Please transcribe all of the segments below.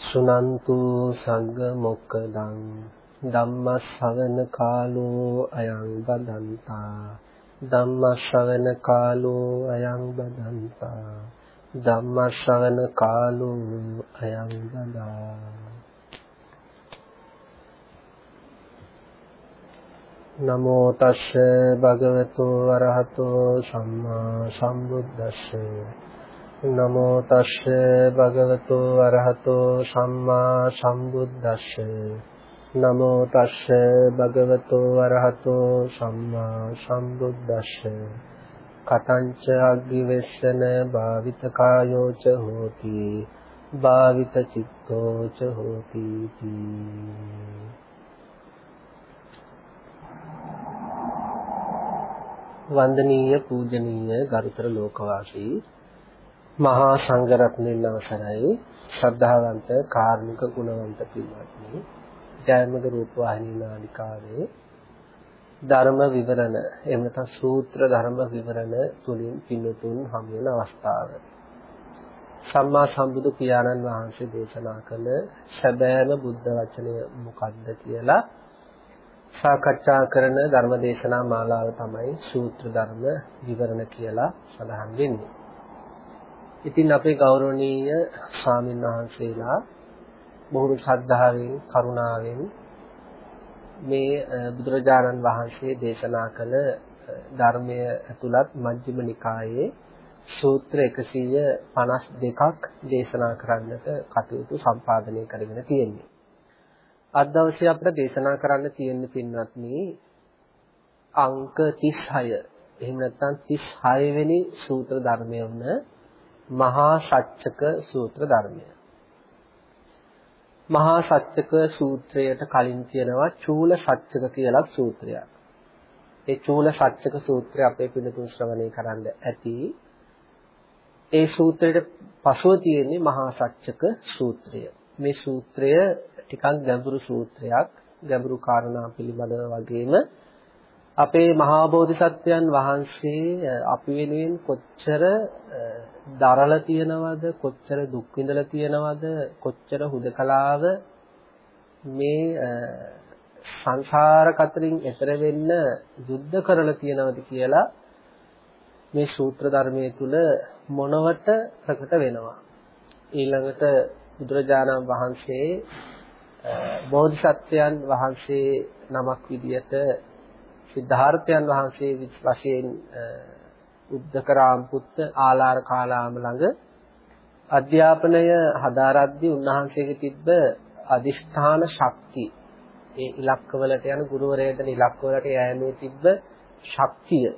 සුනන්තු සංග මොක්කදං ධම්මස්සවන කාලෝ අයං බදන්තා ධම්මස්සවන කාලෝ අයං බදන්තා ධම්මස්සවන කාලෝ අයං බදා නමෝ තස්ස භගවතු වරහතෝ සම්මා සම්බුද්දස්ස නමෝ තස්ස භගවතු වරහතෝ සම්මා සම්බුද්දස්ස. නමෝ තස්ස භගවතු වරහතෝ සම්මා සම්බුද්දස්ස. කතංච අග්ගිවෙස්සන භාවිත කායෝච හෝති. භාවිත චිත්තෝච හෝති. වන්දනීය පූජනීය ගරුතර ලෝකවාසී මහා සංඝරත්නයන් අවසරයි ශ්‍රද්ධාවන්ත කාර්මික ගුණවන්ත පින්වත්නි ජයමග රූපවාහිනී නාලිකාවේ ධර්ම විවරණ එහෙම නැත්නම් සූත්‍ර ධර්ම විවරණ තුලින් පින්තුන් හමු වෙන අවස්ථාව සම්මා සම්බුදු පියාණන් වහන්සේ දේශනා කළ සැබෑම බුද්ධ වචනය මොකක්ද කියලා සාකච්ඡා කරන ධර්ම දේශනා මාලාව තමයි සූත්‍ර ධර්ම විවරණ කියලා සඳහන් වෙන්නේ. ඉතින් අපේ ගෞරවනීය ස්වාමීන් වහන්සේලා බොහෝ ශ්‍රද්ධාවෙන් කරුණාවෙන් මේ බුදුරජාණන් වහන්සේ දේශනා කළ ධර්මය ඇතුළත් මජ්ක්‍ධිම නිකායේ සූත්‍ර 152ක් දේශනා කරන්නට කටයුතු සම්පාදනය කරගෙන තියෙන්නේ. අද දවසේ අපිට දේශනා කරන්න තියෙන පින්වත්නි අංක 36 එහෙම නැත්නම් 36 වෙනි සූත්‍ර ධර්මය වුණ මහා සච්චක සූත්‍ර ධර්මය. මහා සච්චක සූත්‍රයට කලින් කියනවා චූල සච්චක කියලා සූත්‍රයක්. ඒ චූල සච්චක සූත්‍රය අපේ පිළිතුරු ශ්‍රවණය කරන්න ඇති. ඒ සූත්‍රයට පසුව තියෙන්නේ මහා සච්චක සූත්‍රය. මේ සූත්‍රය ටිකක් ගැඹුරු සූත්‍රයක් ගැඹුරු කාරණා පිළිබඳව වගේම අපේ මහා බෝධිසත්වයන් වහන්සේ අපි වෙනුවෙන් කොච්චර දරලා තියනවද? කොච්චර දුක් විඳලා තියනවද? කොච්චර හුදකලාව මේ සංසාර කතරින් එතර වෙන්න යුද්ධ කරලා තියනවද කියලා මේ සූත්‍ර ධර්මයේ තුල මොනවට ප්‍රකට වෙනවා? ඊළඟට බුදුරජාණන් වහන්සේ බෝධිසත්වයන් වහන්සේ නමක් විදියට සිද්ධාර්ථයන් වහන්සේ වශයෙන් උද්දකරාම් පුත්ත ආලාර කාලාම ළඟ අධ්‍යාපනය හදාරද්දී උන්වහන්සේගේ තිබ්බ අදිෂ්ඨාන ශක්තිය. ඒ ඉලක්කවලට යන ගුරුවරයෙක්ද ඉලක්කවලට යෑමේ තිබ්බ ශක්තිය.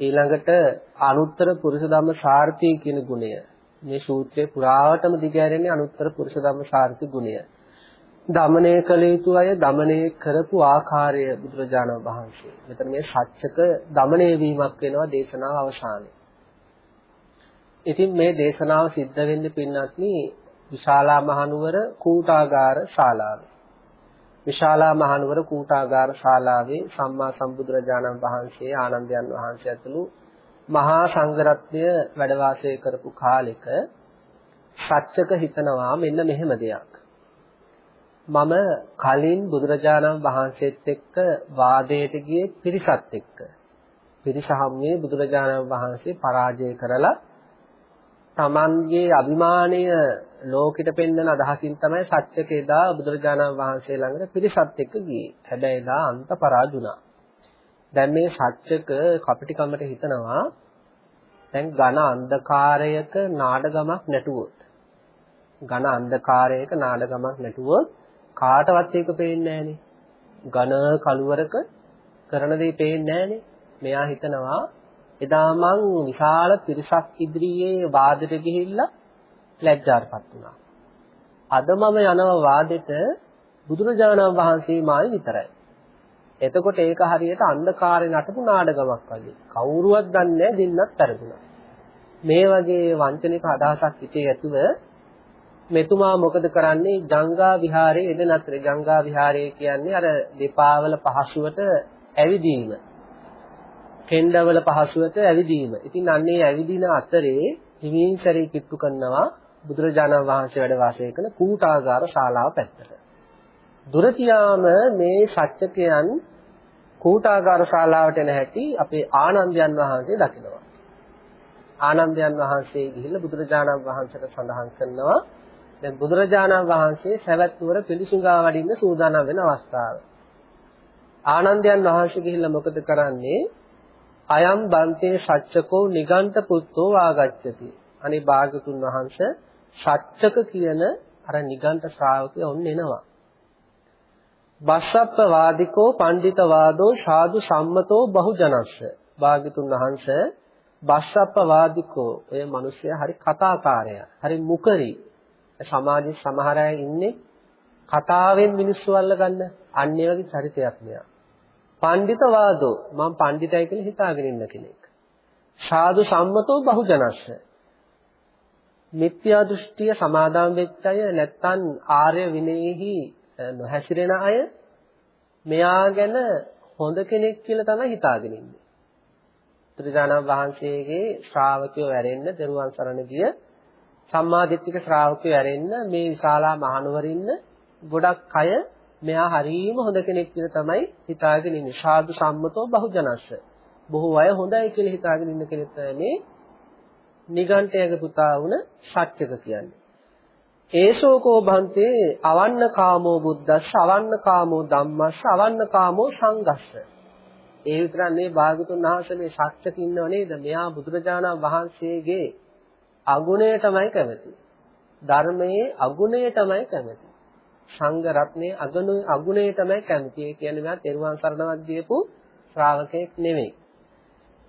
ඊළඟට අනුත්තර පුරුෂ ධම්ම සාර්ථී කියන ගුණය. මේ සූත්‍රයේ පුරාවටම දිගහැරෙන්නේ අනුත්තර පුරුෂ ධම්ම සාර්ථී ගුණය. දමණය කළ යුතු අය දමණය කරපු ආකාරය බුදුරජාණන් වහන්සේ. මෙතන මේ සත්‍යක දමණය වීමක් වෙනවා දේශනාව අවසානයේ. ඉතින් මේ දේශනාව සිද්ධ වෙන්නේ පින්වත්නි විශාලා මහනුවර කූටාගාර ශාලාවේ. විශාලා මහනුවර කූටාගාර ශාලාවේ සම්මා සම්බුදුරජාණන් වහන්සේ ආනන්දයන් වහන්සේ ඇතුළු මහා සංඝරත්නය වැඩ වාසය කරපු කාලෙක සත්‍යක හිතනවා මෙන්න මෙහෙම දෙයක්. මම කලින් බුදුරජාණන් වහන්සේත් එක්ක වාදයට ගියේ පිරිසත් එක්ක. පිරිස හැමේ බුදුරජාණන් වහන්සේ පරාජය කරලා තමන්ගේ අභිමානය ලෝකෙට පෙන්වන අදහසින් තමයි සත්‍යක එදා බුදුරජාණන් වහන්සේ ළඟට පිරිසත් එක්ක ගියේ. හැබැයි එදා අන්ත පරාජුණා. දැන් මේ සත්‍යක කපටිකමට හිතනවා දැන් ඝන අන්ධකාරයක නාඩගමක් නැටුවොත් ඝන අන්ධකාරයක නාඩගමක් නැටුවොත් කාටවත් ඒක පේන්නේ නැහනේ. ඝන කළුවරක කරන දේ පේන්නේ නැහනේ. මෙයා හිතනවා එදා මං විශාල පිරිසක් ඉදිරියේ වාදෙට ගිහිල්ලා ලැජ්ජාටපත් වුණා. අද මම යනවා වාදෙට බුදුරජාණන් වහන්සේ මායි විතරයි. එතකොට ඒක හරියට අන්ධකාරේ නටපු නාඩගමක් වගේ. කවුරුවත් දන්නේ දෙන්නත් පෙරදුනා. මේ වගේ වංචනික අදහසක් හිතේ ඇතුව මෙතුමා මොකද කරන්නේ ගංගා විහාරයේ එදෙන අතර ගංගා විහාරය කියන්නේ අර දෙපාවල පහසුවට ඇවිදීම. කෙන්ඩවල පහසුවට ඇවිදීම. ඉතින් අන්නේ ඇවිදින අතරේ හිමින් සැරේ කිට්ටු කරනවා බුදුරජාණන් වහන්සේ වැඩ වාසය කරන කූටාගාර ශාලාව පැත්තට. දුර තියාම මේ සත්‍යකයන් කූටාගාර ශාලාවට එන හැටි අපේ ආනන්දයන් වහන්සේ දකිනවා. ආනන්දයන් වහන්සේ ගිහිල්ලා බුදුරජාණන් වහන්සේට සඳහන් කරනවා දැන් බුදුරජාණන් වහන්සේ සවැත් නුවර පිළිසුඟා වඩින්න සූදානම් වෙන අවස්ථාව. ආනන්දයන් වහන්සේ ගිහිල්ලා මොකද කරන්නේ? අයම් බන්තේ සච්චකෝ නිගණ්ඨ පුත්තෝ ආගච්ඡති. අනේ භාගතුන් වහන්සේ සච්චක කියන අර නිගණ්ඨ ශ්‍රාවකය ඔන්න එනවා. බස්සප්ප වාදිකෝ පණ්ඩිත වාදෝ සාදු සම්මතෝ බහුජනස්ස. භාගතුන් වහන්සේ බස්සප්ප වාදිකෝ ඔය මිනිස්සයා හරි කතාකාරයා. හරි මුකරි. සමාජයේ සමහර අය ඉන්නේ කතාවෙන් මිනිස්සු අල්ලගන්න. අන්න ඒ වගේ චරිතයක් මෙයා. පණ්ඩිත වාදෝ මම පණ්ඩිතයි කියලා හිතාගෙන ඉන්න කෙනෙක්. සාදු සම්මතෝ බහුජනස්ස. මිත්‍යා දෘෂ්ටිය සමාදාන් වෙච්ච අය නැත්තම් ආර්ය විනයෙහි නොහැසිරෙන අය මෙයා ගැන හොඳ කෙනෙක් කියලා තමයි හිතාගෙන ඉන්නේ. ත්‍රිජානන් වහන්සේගේ ශ්‍රාවකයෝ වැරෙන්න දරුවන් සරණ ගිය සම්මාදිට්ඨික ශ්‍රාවකයෝ වැරෙන්න මේ විශාලා මහනුවරින්න ගොඩක් අය මෙයා හරීම හොඳ කෙනෙක් කියලා තමයි හිතාගෙන ඉන්නේ. සාදු සම්මතෝ බහුජනස්ස. බොහෝ අය හොඳයි කියලා හිතාගෙන ඉන්න කෙනෙක් තමයි නිගණ්ඨයගේ පුතා වුණ සත්‍යක කියන්නේ. ඒසෝකෝ භන්තේ අවන්න කාමෝ බුද්දස්ස අවන්න කාමෝ ධම්මස්ස අවන්න කාමෝ සංඝස්ස. ඒ විතරක් නෙවෙයි භාගතුන් වහන්සේ මේ සත්‍යක ඉන්නව නේද? මෙයා බුදුරජාණන් වහන්සේගේ අගුණයටමයි කැමති. ධර්මයේ අගුණයටමයි කැමති. සංඝ රත්නයේ අගුණේ අගුණයටමයි කැමති. ඒ කියන්නේ මෙයා තෙරුවන් සරණවත් දීපු ශ්‍රාවකෙක් නෙවෙයි.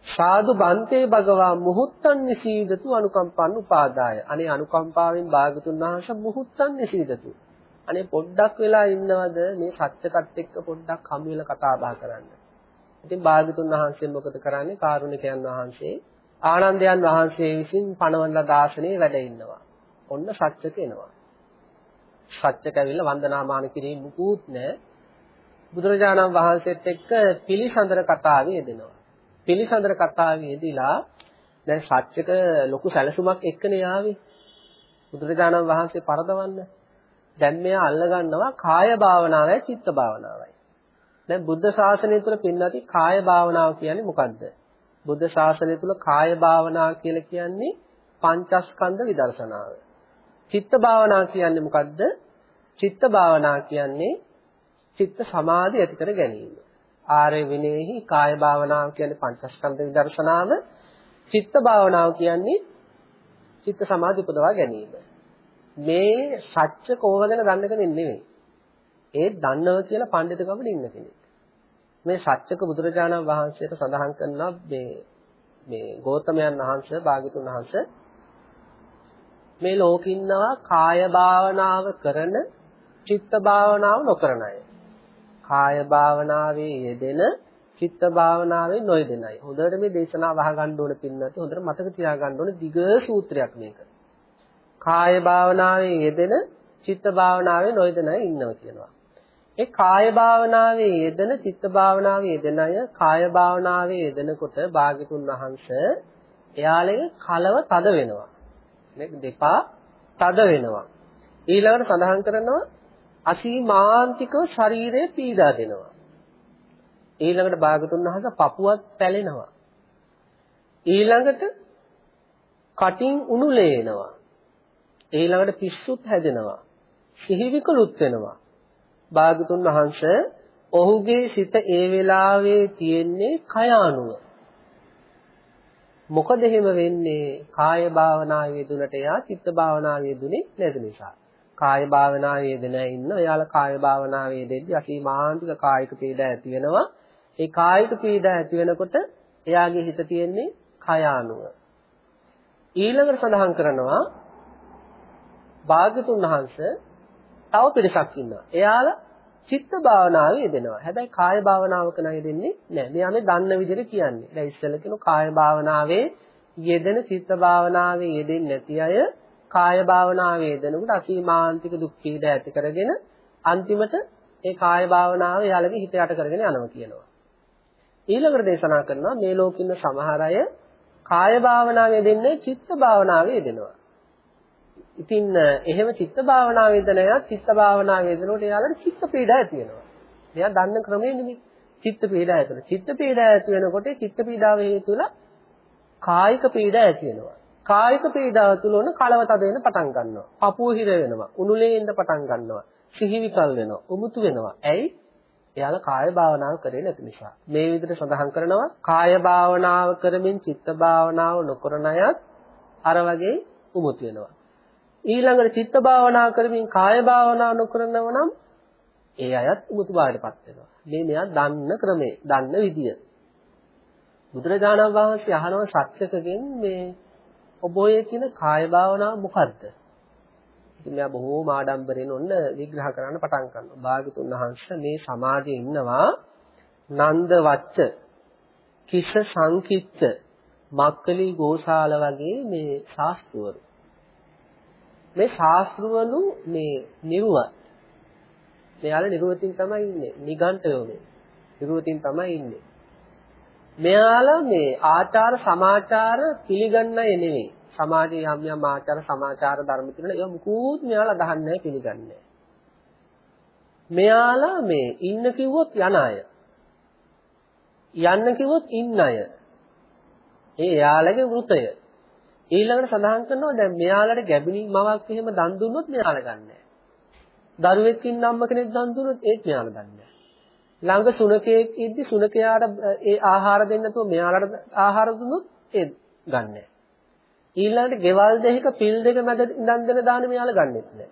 සාදු බන්තේ භගවා මුහුත්තන් නිසීදතු අනුකම්පන් උපාදාය. අනේ අනුකම්පාවෙන් භාගතුන් වහන්සේ මුහුත්තන් නිසීදතු. අනේ පොඩ්ඩක් වෙලා ඉන්නවද මේ සත්‍යකත් එක්ක පොඩ්ඩක් හමු වෙලා කතා බහ කරන්න. ඉතින් භාගතුන් වහන්සේ මොකද කරන්නේ? කාරුණිකයන් වහන්සේ ආනන්දයන් වහන්සේ විසින් පණවන දාසනේ වැඩ ඉන්නවා. ඔන්න සත්‍යක එනවා. සත්‍යක ඇවිල්ලා වන්දනාමාන කිරීම මුකුත් නැහැ. බුදුරජාණන් වහන්සේත් එක්ක පිළිසඳර කතාවේ යෙදෙනවා. පිළිසඳර කතාවේදීලා දැන් සත්‍යක ලොකු සැලසුමක් එක්කනේ ආවේ. බුදුරජාණන් වහන්සේ පරදවන්න. දැන් මෙයා අල්ලගන්නවා කාය භාවනාවයි චිත්ත භාවනාවයි. දැන් බුද්ධ ශාසනය තුළ පින්නති කාය භාවනාව කියන්නේ මොකද්ද? බුද්ධ ශාසනය තුළ කාය භාවනාව කියලා කියන්නේ පංචස්කන්ධ විදර්ශනාව. චිත්ත භාවනාව කියන්නේ මොකද්ද? චිත්ත භාවනාව කියන්නේ චිත්ත සමාධිය ඇති කර ගැනීම. ආර්ය විනයෙහි කාය භාවනාව කියන්නේ පංචස්කන්ධ විදර්ශනාව, චිත්ත භාවනාව කියන්නේ චිත්ත සමාධි උපදවා ගැනීම. මේ සත්‍ය කෝවගෙන දන්න කෙනෙක් නෙවෙයි. ඒ දන්නව කියලා පඬිතුකමට ඉන්න කෙනෙක්. මේ සත්‍යක බුදුරජාණන් වහන්සේට සඳහන් කරනවා මේ මේ ගෞතමයන් වහන්සේ භාග්‍යතුන් වහන්සේ මේ ලෝකින්නවා කාය භාවනාව කරන චිත්ත භාවනාව නොකරන අය. කාය භාවනාවේ යෙදෙන චිත්ත භාවනාවේ නොයෙදෙන අය. හොඳට මේ දේශනාව අහගන්න ඕන පින්නත් හොඳට මතක තියාගන්න ඕන දිග සූත්‍රයක් මේක. කාය භාවනාවේ යෙදෙන චිත්ත භාවනාවේ නොයෙදෙන අය ඉන්නවා කියනවා. ඒ කාය භාවනාවේ යෙදෙන චිත්ත භාවනාවේ යෙදෙන අය කාය භාවනාවේ යෙදෙනකොට භාග්‍යතුන් වහන්සේ එයාලගේ කලව තද වෙනවා. මේ දෙපා තද වෙනවා. ඊළඟට සඳහන් කරනවා අසීමාන්තිකව ශරීරය පීඩා දෙනවා. ඊළඟට භාගතුන් වහන්සේ පපුවත් පැලෙනවා. ඊළඟට කටින් උණුලේ එනවා. ඊළඟට පිස්සුත් හැදෙනවා. සිහිවිකලුත් වෙනවා. භාගතුන් වහන්සේ ඔහුගේ සිත ඒ වෙලාවේ තියෙන්නේ කය අනුව. මොකද එහෙම වෙන්නේ? කාය භාවනාවේ දුනට යා චිත්ත භාවනාවේ දුනේ නැති නිසා. කාය භාවනාවේ යෙදෙන ඉන්න එයාලා කාය භාවනාවේ යෙදෙද්දී අසීමාන්තික කායික පීඩා ඇති වෙනවා. ඒ කායික පීඩා ඇති වෙනකොට එයාගේ හිත තියෙන්නේ කය අනුව. ඊළඟට සඳහන් කරනවා භාග්‍යතුන් වහන්සේ තව පිරිසක් ඉන්නවා. එයාලා චිත්ත භාවනාවේ යෙදෙනවා. හැබැයි කාය භාවනාවක නම් යෙදෙන්නේ නැහැ. මෙයා මේ දන්න විදිහට කියන්නේ. දැන් ඉස්සෙල්ලා කියන කාය භාවනාවේ යෙදෙන චිත්ත භාවනාවේ යෙදෙන්නේ නැති අය කාය භාවනාවේ යෙදෙනකොට අසීමාන්තික දුක් පීඩ ඇති කරගෙන අන්තිමට ඒ කාය භාවනාව යාළගේ හිත යට කරගෙන යනවා කියනවා. ඊළඟට දේශනා කරනවා මේ ලෝකින්න සමහර අය කාය භාවනාවේ දෙන්නේ චිත්ත භාවනාවේ දෙනවා. ඉතින් එහෙම චිත්ත භාවනාවේ දෙනයත් චිත්ත භාවනාවේ දෙනකොට එයාලට චිත්ත පීඩා ඇති වෙනවා. එයා දන්න ක්‍රමය නෙමෙයි. චිත්ත පීඩා ඇති වෙනවා. චිත්ත පීඩා ඇති වෙනකොට චිත්ත පීඩාව හේතු වෙලා කායික පීඩා ඇති වෙනවා. කායික පීඩාව තුල උන කලව තද වෙන පටන් ගන්නවා. පපුව හිර වෙනවා. උණුලේ ඉන්න පටන් ගන්නවා. සිහිවිකල් වෙනවා. උමුතු වෙනවා. ඇයි? එයාලා කාය භාවනාව කරේ නැති නිසා. මේ විදිහට සඳහන් කරනවා කාය භාවනාව කරමින් චිත්ත භාවනාව නොකරන අයත් අර වගේ උමුතු වෙනවා. ඊළඟට චිත්ත භාවනා කරමින් කාය භාවනා නොකරනව නම් ඒ අයත් උමුතු බාටපත් වෙනවා. මේ මෙයා දන්න ක්‍රමේ, දන්න විදිය. බුදුරජාණන් වහන්සේ අහනවා සත්‍යකගෙන් මේ ඔබ ඔය කියන කාය භාවනාව මොකද්ද? ඉතින් මෙයා බොහෝම ආඩම්බරෙන් ඔන්න විග්‍රහ කරන්න පටන් ගන්නවා. භාගතුන් වහන්සේ මේ සමාජයේ ඉන්නවා නන්ද වච්ච කිස සංකිච්ච මක්කලි ගෝසාල වගේ මේ ශාස්ත්‍රවරු. මේ ශාස්ත්‍රවලු මේ නිර්වත්. මෙයාලා නිර්වතින් තමයි ඉන්නේ. නිගණ්ඨයෝ මේ. නිර්වතින් තමයි ඉන්නේ. මෙයාලා මේ ආචාර සමාචාර පිළිගන්නය නෙවෙයි. සමාජයේ යම් යම් ආචාර සමාචාර ධර්ම තියෙනවා ඒවා මුකුත් මෙයාලා අදහන්නේ නැහැ පිළිගන්නේ මෙයාලා මේ ඉන්න කිව්වොත් යන අය යන්න කිව්වොත් ඉන්න අය ඒ එයාලගේ වෘතය ඊළඟට සඳහන් කරනවා දැන් මෙයාලට ගැබිනි මවක් එහෙම දන් දුන්නොත් මෙයාලා ගන්නෑ දරුවෙක් ඉන්න අම්ම කෙනෙක් දන් දුන්නොත් ඒත් මෙයාලා ගන්නෑ ළඟ සුනකයෙක් ඉද්දි සුනකයාට ඒ ආහාර දෙන්න නැතුව මෙයාලට ආහාර දුන්නොත් ඒත් ගන්නෑ ඊළඟට ගෙවල් දෙකක පිල් දෙක මැද ඉඳන් දෙන දානෙ මෙයාලා ගන්නෙත් නෑ.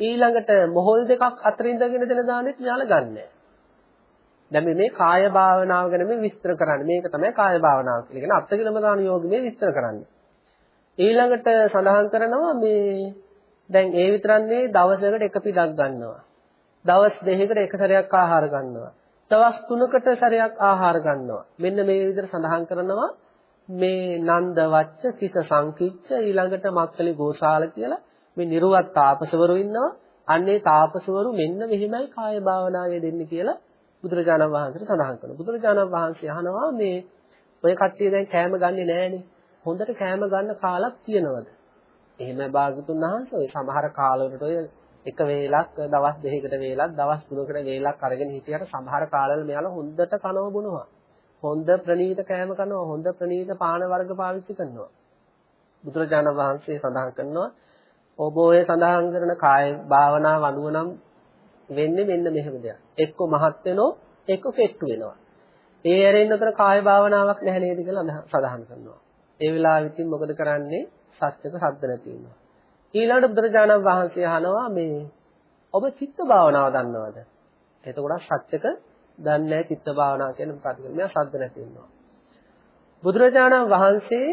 ඊළඟට මොහොල් දෙකක් අතර ඉඳගෙන දෙන දානෙත් මෙයාලා ගන්නෑ. දැන් මේ කාය භාවනාව ගැන මේ විස්තර කරන්නේ. මේක තමයි කාය භාවනාව කියලා කියන අත්තිකිලම දාන යෝගයේ විස්තර කරන්නේ. ඊළඟට සඳහන් කරනවා මේ දැන් ඒ විතරන්නේ දවසකට එක පිටක් ගන්නවා. දවස් දෙකකට එක සැරයක් ආහාර ගන්නවා. දවස් තුනකට සැරයක් ආහාර ගන්නවා. මෙන්න මේ විදිහට සඳහන් කරනවා මේ නන්ද වච්ච සිත සංකිච්ඡ ඊළඟට මක්කලි ගෝසාල කියලා මේ නිර්වත් තාපසවරු ඉන්නවා. අන්නේ තාපසවරු මෙන්න මෙහිමයි කාය භාවනාවේ දෙන්නේ කියලා බුදුරජාණන් වහන්සේට සඳහන් කරනවා. බුදුරජාණන් වහන්සේ අහනවා මේ ඔය කට්ටිය දැන් කෑම ගන්නෙ නෑනේ. හොඳට කෑම ගන්න කාලක් තියෙනවද? එහෙම භාගතුන් වහන්සේ ඔය සමහර කාලවලට ඔය එක වේලක් දවස් දෙකකට වේලක් දවස් තුනකට වේලක් අරගෙන හිටියට සමහර කාලවල මෙයාලා හොඳට කනව බොනවා. හොඳ ප්‍රණීත කෑම කනවා හොඳ ප්‍රණීත පාන වර්ග පාවිච්චි කරනවා. බුදුරජාණන් වහන්සේ සඳහන් කරනවා ඔබ ඔය සඳහන් කරන කාය භාවනාව අනුව නම් වෙන්නේ මෙන්න මෙහෙම දෙයක්. එක්ක මහත් වෙනෝ එක්ක කෙට්ටු වෙනවා. ඒ ඇරෙන්න උතර කාය භාවනාවක් නැහැ නේද? කියලා සඳහන් කරනවා. ඒ වෙලාවෙ ඉතින් මොකද කරන්නේ සත්‍යක සද්ද නැති වෙනවා ඊළඟට බුදුරජාණන් වහන්සේ අහනවා මේ ඔබ චිත්ත භාවනාව දන්නවද එතකොට සත්‍යක දන්නේ නැහැ චිත්ත භාවනාව කියන්නේ මොකක්ද කියලා. මෙයා ශබ්ද නැති වෙනවා. බුදුරජාණන් වහන්සේ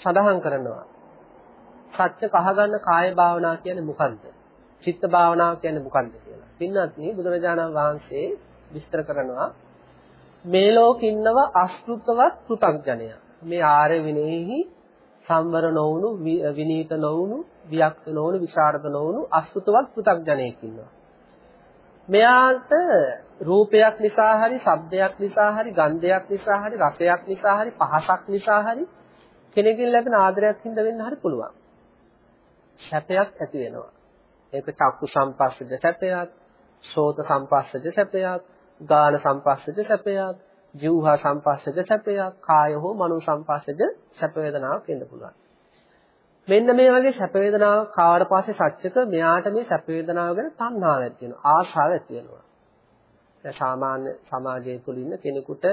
සඳහන් කරනවා සත්‍ය කහගන්න කාය භාවනාව කියන්නේ මොකක්ද? චිත්ත භාවනාව කියන්නේ මොකක්ද කියලා. පින්වත්නි බුදුරජාණන් වහන්සේ විස්තර කරනවා මේ ලෝකින්නව අශෘතවත් පෘථග්ජනය. මේ ආර්ය විනේහි සම්වර නොවුණු විනීත නොවුණු වික්ත නොවුණු විශාරද නොවුණු අශෘතවත් පෘථග්ජනයෙක් ඉන්නවා. මෙයාට රූපයක් නිසා හරි, ශබ්දයක් නිසා හරි, ගන්ධයක් නිසා හරි, රසයක් නිසා හරි, පහසක් නිසා හරි කෙනෙකුගෙන් ලැබෙන ආදරයක් හින්දා වෙන්න හරි පුළුවන්. සැපයක් ඇති වෙනවා. ඒක චක්කු සම්පස්සද සැපයක්, සෝත සම්පස්සද සැපයක්, ගාන සම්පස්සද සැපයක්, ජීවහා සම්පස්සද සැපයක්, කාය හෝ මනෝ සම්පස්සද සැප වේදනාවක් එන්න පුළුවන්. මෙන්න මේ වගේ සැප වේදනාව කාවට පස්සේ සත්‍යක මෙයාට මේ සැප වේදනාව ගැන තණ්හාවක් ඇති වෙනවා ආශාවක් ඇති වෙනවා. දැන් සාමාන්‍ය සමාජයේ තුල ඉන්න කෙනෙකුට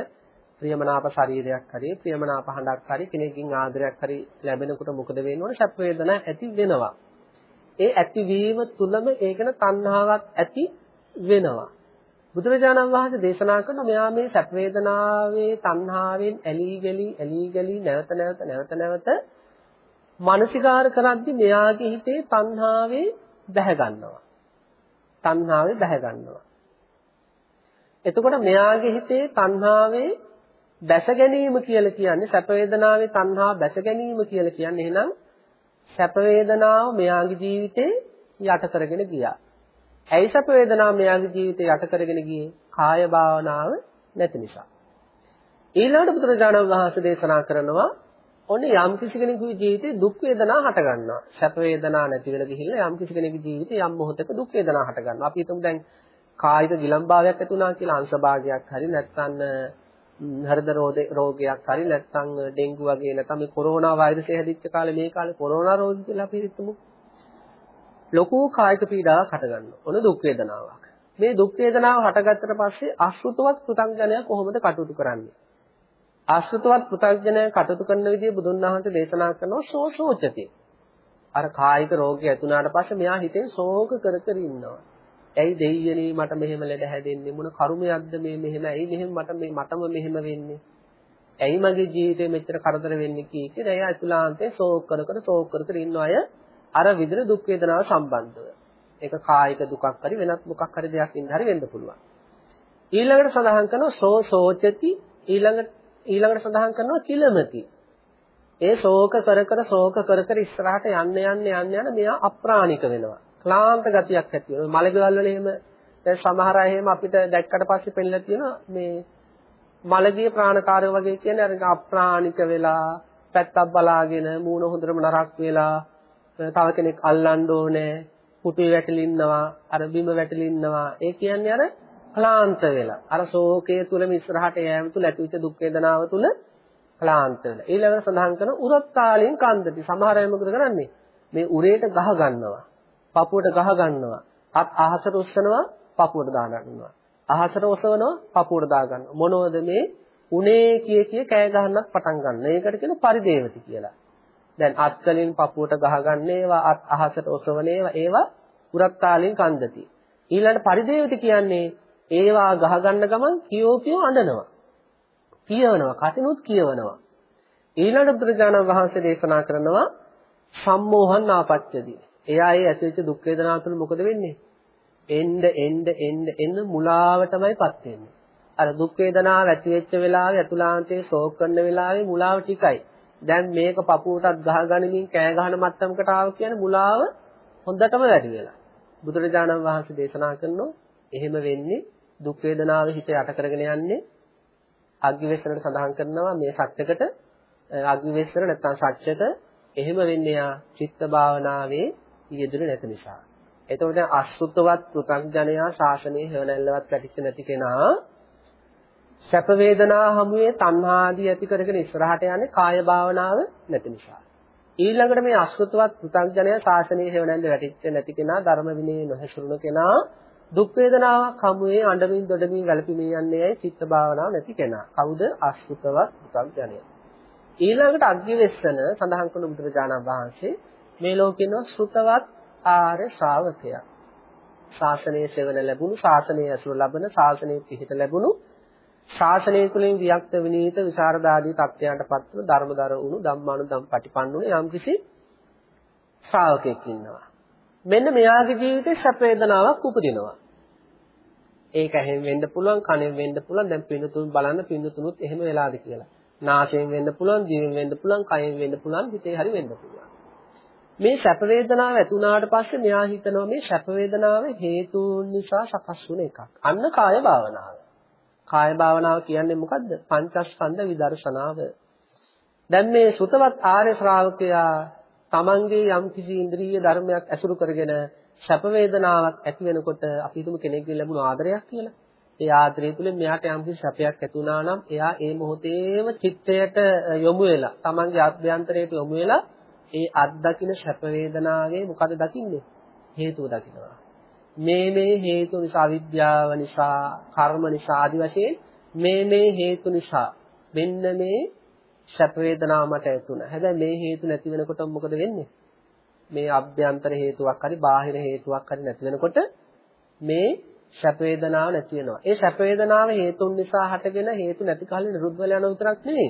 ප්‍රියමනාප ශරීරයක් හරි ප්‍රියමනාප හඬක් හරි කෙනෙක්ගෙන් ආදරයක් හරි ලැබෙනකොට මොකද වෙන්නේ? සැප වේදනා ඇති වෙනවා. ඒ ඇතිවීම තුලම ඒකන තණ්හාවක් ඇති වෙනවා. බුදුරජාණන් වහන්සේ දේශනා කරන මෙයා මේ සැප වේදනාවේ තණ්හාවෙන් ඇලී ගලී ඇලී ගලී නැවත නැවත නැවත නැවත මානසිකාර කරද්දි මෙයාගේ හිතේ තණ්හාවේ බැහැ ගන්නවා. තණ්හාවේ බැහැ ගන්නවා. එතකොට මෙයාගේ හිතේ තණ්හාවේ දැස ගැනීම කියලා කියන්නේ සැප වේදනාවේ තණ්හා දැස ගැනීම කියලා කියන්නේ එහෙනම් සැප වේදනාව මෙයාගේ ජීවිතේ යට කරගෙන ගියා. ඇයි සැප වේදනාව මෙයාගේ ජීවිතේ යට කරගෙන ගියේ? කාය භාවනාව නැති නිසා. ඊළඟට බුදුරජාණන් වහන්සේ දේශනා කරනවා ඔන්න යම් කිසි කෙනෙකුගේ ජීවිතේ දුක් වේදනා හට ගන්නවා. සැප වේදනා නැති වෙලා ගිහිල්ලා යම් කිසි කෙනෙකුගේ ජීවිතේ යම් මොහොතක දුක් වේදනා හට ගන්නවා. අපි හිතමු දැන් කායික ගිලම්භාවයක් ඇති වුණා කියලා අංශභාගයක් හරි නැත්නම් හෘද රෝගයක් හරි නැත්නම් ඩෙන්ගු වගේ නැත්නම් මේ කොරෝනා වෛරසය හැදිච්ච කාලේ මේ කාලේ කොරෝනා රෝගී කියලා අපි හිතමු. ලොකු කායික පීඩාවක් හට ගන්නවා. ඔන්න දුක් වේදනාවක්. මේ දුක් වේදනාව හටගත්තට පස්සේ අසෘතවත් පෘථග්ජනයා කොහොමද කටයුතු කරන්නේ? අසෘතවත් පෘථග්ජනයා කටයුතු කරන විදිය බුදුන් වහන්සේ දේශනා කරනවා සෝසෝචති. අර කායික රෝගය ඇතුණාට පස්සේ මෙයා හිතෙන් ශෝක කර කර ඉන්නවා. ඇයි දෙයියනේ මට මෙහෙම ලෙඩ හැදෙන්නේ මොන කර්මයක්ද මේ මෙහෙම ඇයි මෙහෙම මට මේ මටම මෙහෙම වෙන්නේ ඇයි මගේ ජීවිතේ මෙච්චර කරදර වෙන්නේ කී කියලා එයා අතුලාන්තේ ශෝක කර කර ශෝක කර කර ඉන්න අය අර විදින දුක් වේදනාව සම්බන්ධව. ඒක කායික දුකක් හරි වෙනත් මොකක් හරි දෙයක් ඉන්න හරි වෙන්න පුළුවන්. ඊළඟට සඳහන් කරනවා සෝ සෝචති. ඊළඟට ඊළඟට සඳහන් කරනවා කිලමති. ඒ ශෝක කර කර ශෝක කර කර ඉස්සරහට යන්න යන්න යන්න යන මෙයා අප්‍රාණික වෙනවා. ක්ලාන්ත ගතියක් ඇති වෙනවා. මලගෙවල් වල එහෙම දැන් සමහර අය එහෙම අපිට දැක්කට පස්සේ පෙන්නලා තියෙනවා මේ මලගිය ප්‍රාණකාරය වගේ කියන්නේ අර අප්‍රාණික වෙලා පැත්තක් බලාගෙන මූණ හොඳටම නරක් වෙලා තව කෙනෙක් අල්ලන්න ඕනේ කුටි වැටලින්නවා අර බිම වැටලින්නවා ඒ කියන්නේ අර ක්ලාන්ත වෙලා අර ශෝකයේ තුලම ඉස්සරහට යෑම තුල ඇතිවෙච්ච දුක් වේදනාව තුල ක්ලාන්ත වෙලා ඊළඟට සඳහන් කරන උරත් කාලයෙන් කන්දටි සමහර අය මොකද කරන්නේ මේ උරේට ගහ ගන්නවා පපුවට ගහ ගන්නවා. අත් අහසට උස්සනවා පපුවට දා ගන්නවා. අහසට ඔසවනවා පපුවට දා ගන්නවා. මොනවද මේ උනේ කිය කිය කෑ ගහන්නත් පටන් ගන්න. ඒකට කියන පරිදේවති කියලා. දැන් අත් වලින් පපුවට ගහ ගන්න ඒවා අත් අහසට ඔසවන ඒවා ඒවා පුරත් කාලෙන් කන්දති. ඊළඟට පරිදේවති කියන්නේ ඒවා ගහ ගන්න ගමන් කියෝ කියෝ අඬනවා. කියවනවා කටිනුත් කියවනවා. ඊළඟ බුදුරජාණන් වහන්සේ දේශනා කරනවා සම්මෝහන් ආපච්චදී. එයා ඒ ඇතිවෙච්ච දුක් වේදනාව තුළ මොකද වෙන්නේ? එන්න එන්න එන්න එන්න මුලාවටමයිපත් වෙන්නේ. අර දුක් වේදනාව ඇති වෙච්ච වෙලාවේ අතුලාන්තයේ ශෝක කරන වෙලාවේ මුලාව ටිකයි. දැන් මේක පපුවටත් ගහ ගනිමින් කෑ ගහන මට්ටමකට ආව කියන්නේ මුලාව හොඳටම වැඩි වෙලා. බුදුරජාණන් වහන්සේ දේශනා කරනවා එහෙම වෙන්නේ දුක් වේදනාව හිත යට කරගෙන යන්නේ අග්ගිවෙස්සනට සඳහන් කරනවා මේ සත්‍යකට අග්ගිවෙස්සන නැත්නම් සත්‍යක එහෙම වෙන්නේ යා චිත්ත භාවනාවේ යෙදුනේ නැති නිසා. එතකොට දැන් අසුතවත් පෘථග්ජනයා ශාසනයේ හේවණල්ලවත් පැටිච්ච නැති කෙනා සැප වේදනා හමුවේ තණ්හා ආදී ඇති කරගෙන ඉස්සරහට යන්නේ කාය භාවනාව නැති නිසා. ඊළඟට මේ අසුතවත් පෘථග්ජනයා ශාසනයේ හේවණල්ල වැටිච්ච නැති කෙනා ධර්ම විනය නොහැසිරුණු කෙනා දුක් වේදනාවක් හමුවේ අඬමින් දොඩමින් වැළපීමේ යන්නේ ඇයි චිත්ත භාවනාව නැති කෙනා. කවුද අසුතවත් පෘථග්ජනයා. ඊළඟට අග්ගිවෙස්සන සඳහන් කරන බුදුරජාණන් වහන්සේ මේ ලෝකෙනවා ශ්‍රුතවත් ආර්ය ශ්‍රාවකයා. ශාසනයේ සෙවණ ලැබුණු, ශාසනයේ අසුර ලබන, ශාසනයේ පිහිට ලැබුණු, ශාසනය තුළින් වික්ත විනීත විසරදාදී තත්ත්වයන්ටපත් වන ධර්මදර වුණු ධම්මානු ධම් පටිපන්නුනේ යම්කිසි ශ්‍රාවකෙක් ඉන්නවා. මෙන්න මෙයාගේ ජීවිතේ සැප වේදනාවක් උපදිනවා. ඒක ඇහෙන් වෙන්න පුළුවන්, කනෙන් වෙන්න පුළුවන්. දැන් පින්නතුන් බලන්න පින්නතුනුත් එහෙම වෙලාද කියලා. නාසයෙන් වෙන්න පුළුවන්, දිවෙන් වෙන්න පුළුවන්, කයෙන් වෙන්න පුළුවන්, හිතේ හරි වෙන්න පුළුවන්. මේ සැප වේදනාව ඇති වුණාට පස්සේ මෙයා හිතනවා මේ සැප වේදනාව හේතුන් නිසා සකස් වුණ එකක්. අන්න කාය භාවනාව. කාය භාවනාව කියන්නේ මොකද්ද? පංචස්කන්ධ විදර්ශනාව. දැන් මේ සුතවත් ආර්ය ශ්‍රාවකයා තමන්ගේ යම් කිසි ඉන්ද්‍රිය ධර්මයක් ඇසුරු කරගෙන සැප වේදනාවක් ඇති වෙනකොට අපි හිතමු කෙනෙක්ගෙන් ලැබුණු ආදරයක් කියලා. ඒ ආදරය තුළින් මෙයාට යම් කිසි සැපයක් ඇති වුණා නම් එයා ඒ මොහොතේම චිත්තයට යොමු වෙලා තමන්ගේ අභ්‍යන්තරයට යොමු වෙලා ඒ අත්දකින්න සැප වේදනාවේ මොකද දකින්නේ? හේතුව දකිනවා. මේ මේ හේතු නිසා අවිද්‍යාව නිසා, කර්ම නිසා ආදි වශයෙන් මේ මේ හේතු නිසා මෙන්න මේ සැප වේදනාව මට ඇතුණා. හැබැයි මේ හේතු නැති වෙනකොට මොකද වෙන්නේ? මේ අභ්‍යන්තර හේතුවක් හරි බාහිර හේතුවක් හරි නැති වෙනකොට මේ සැප වේදනාව නැති වෙනවා. ඒ සැප වේදනාව හේතුන් නිසා හටගෙන හේතු නැති කලින් නිරුද්ධ වෙලා යන විතරක් නෙවෙයි.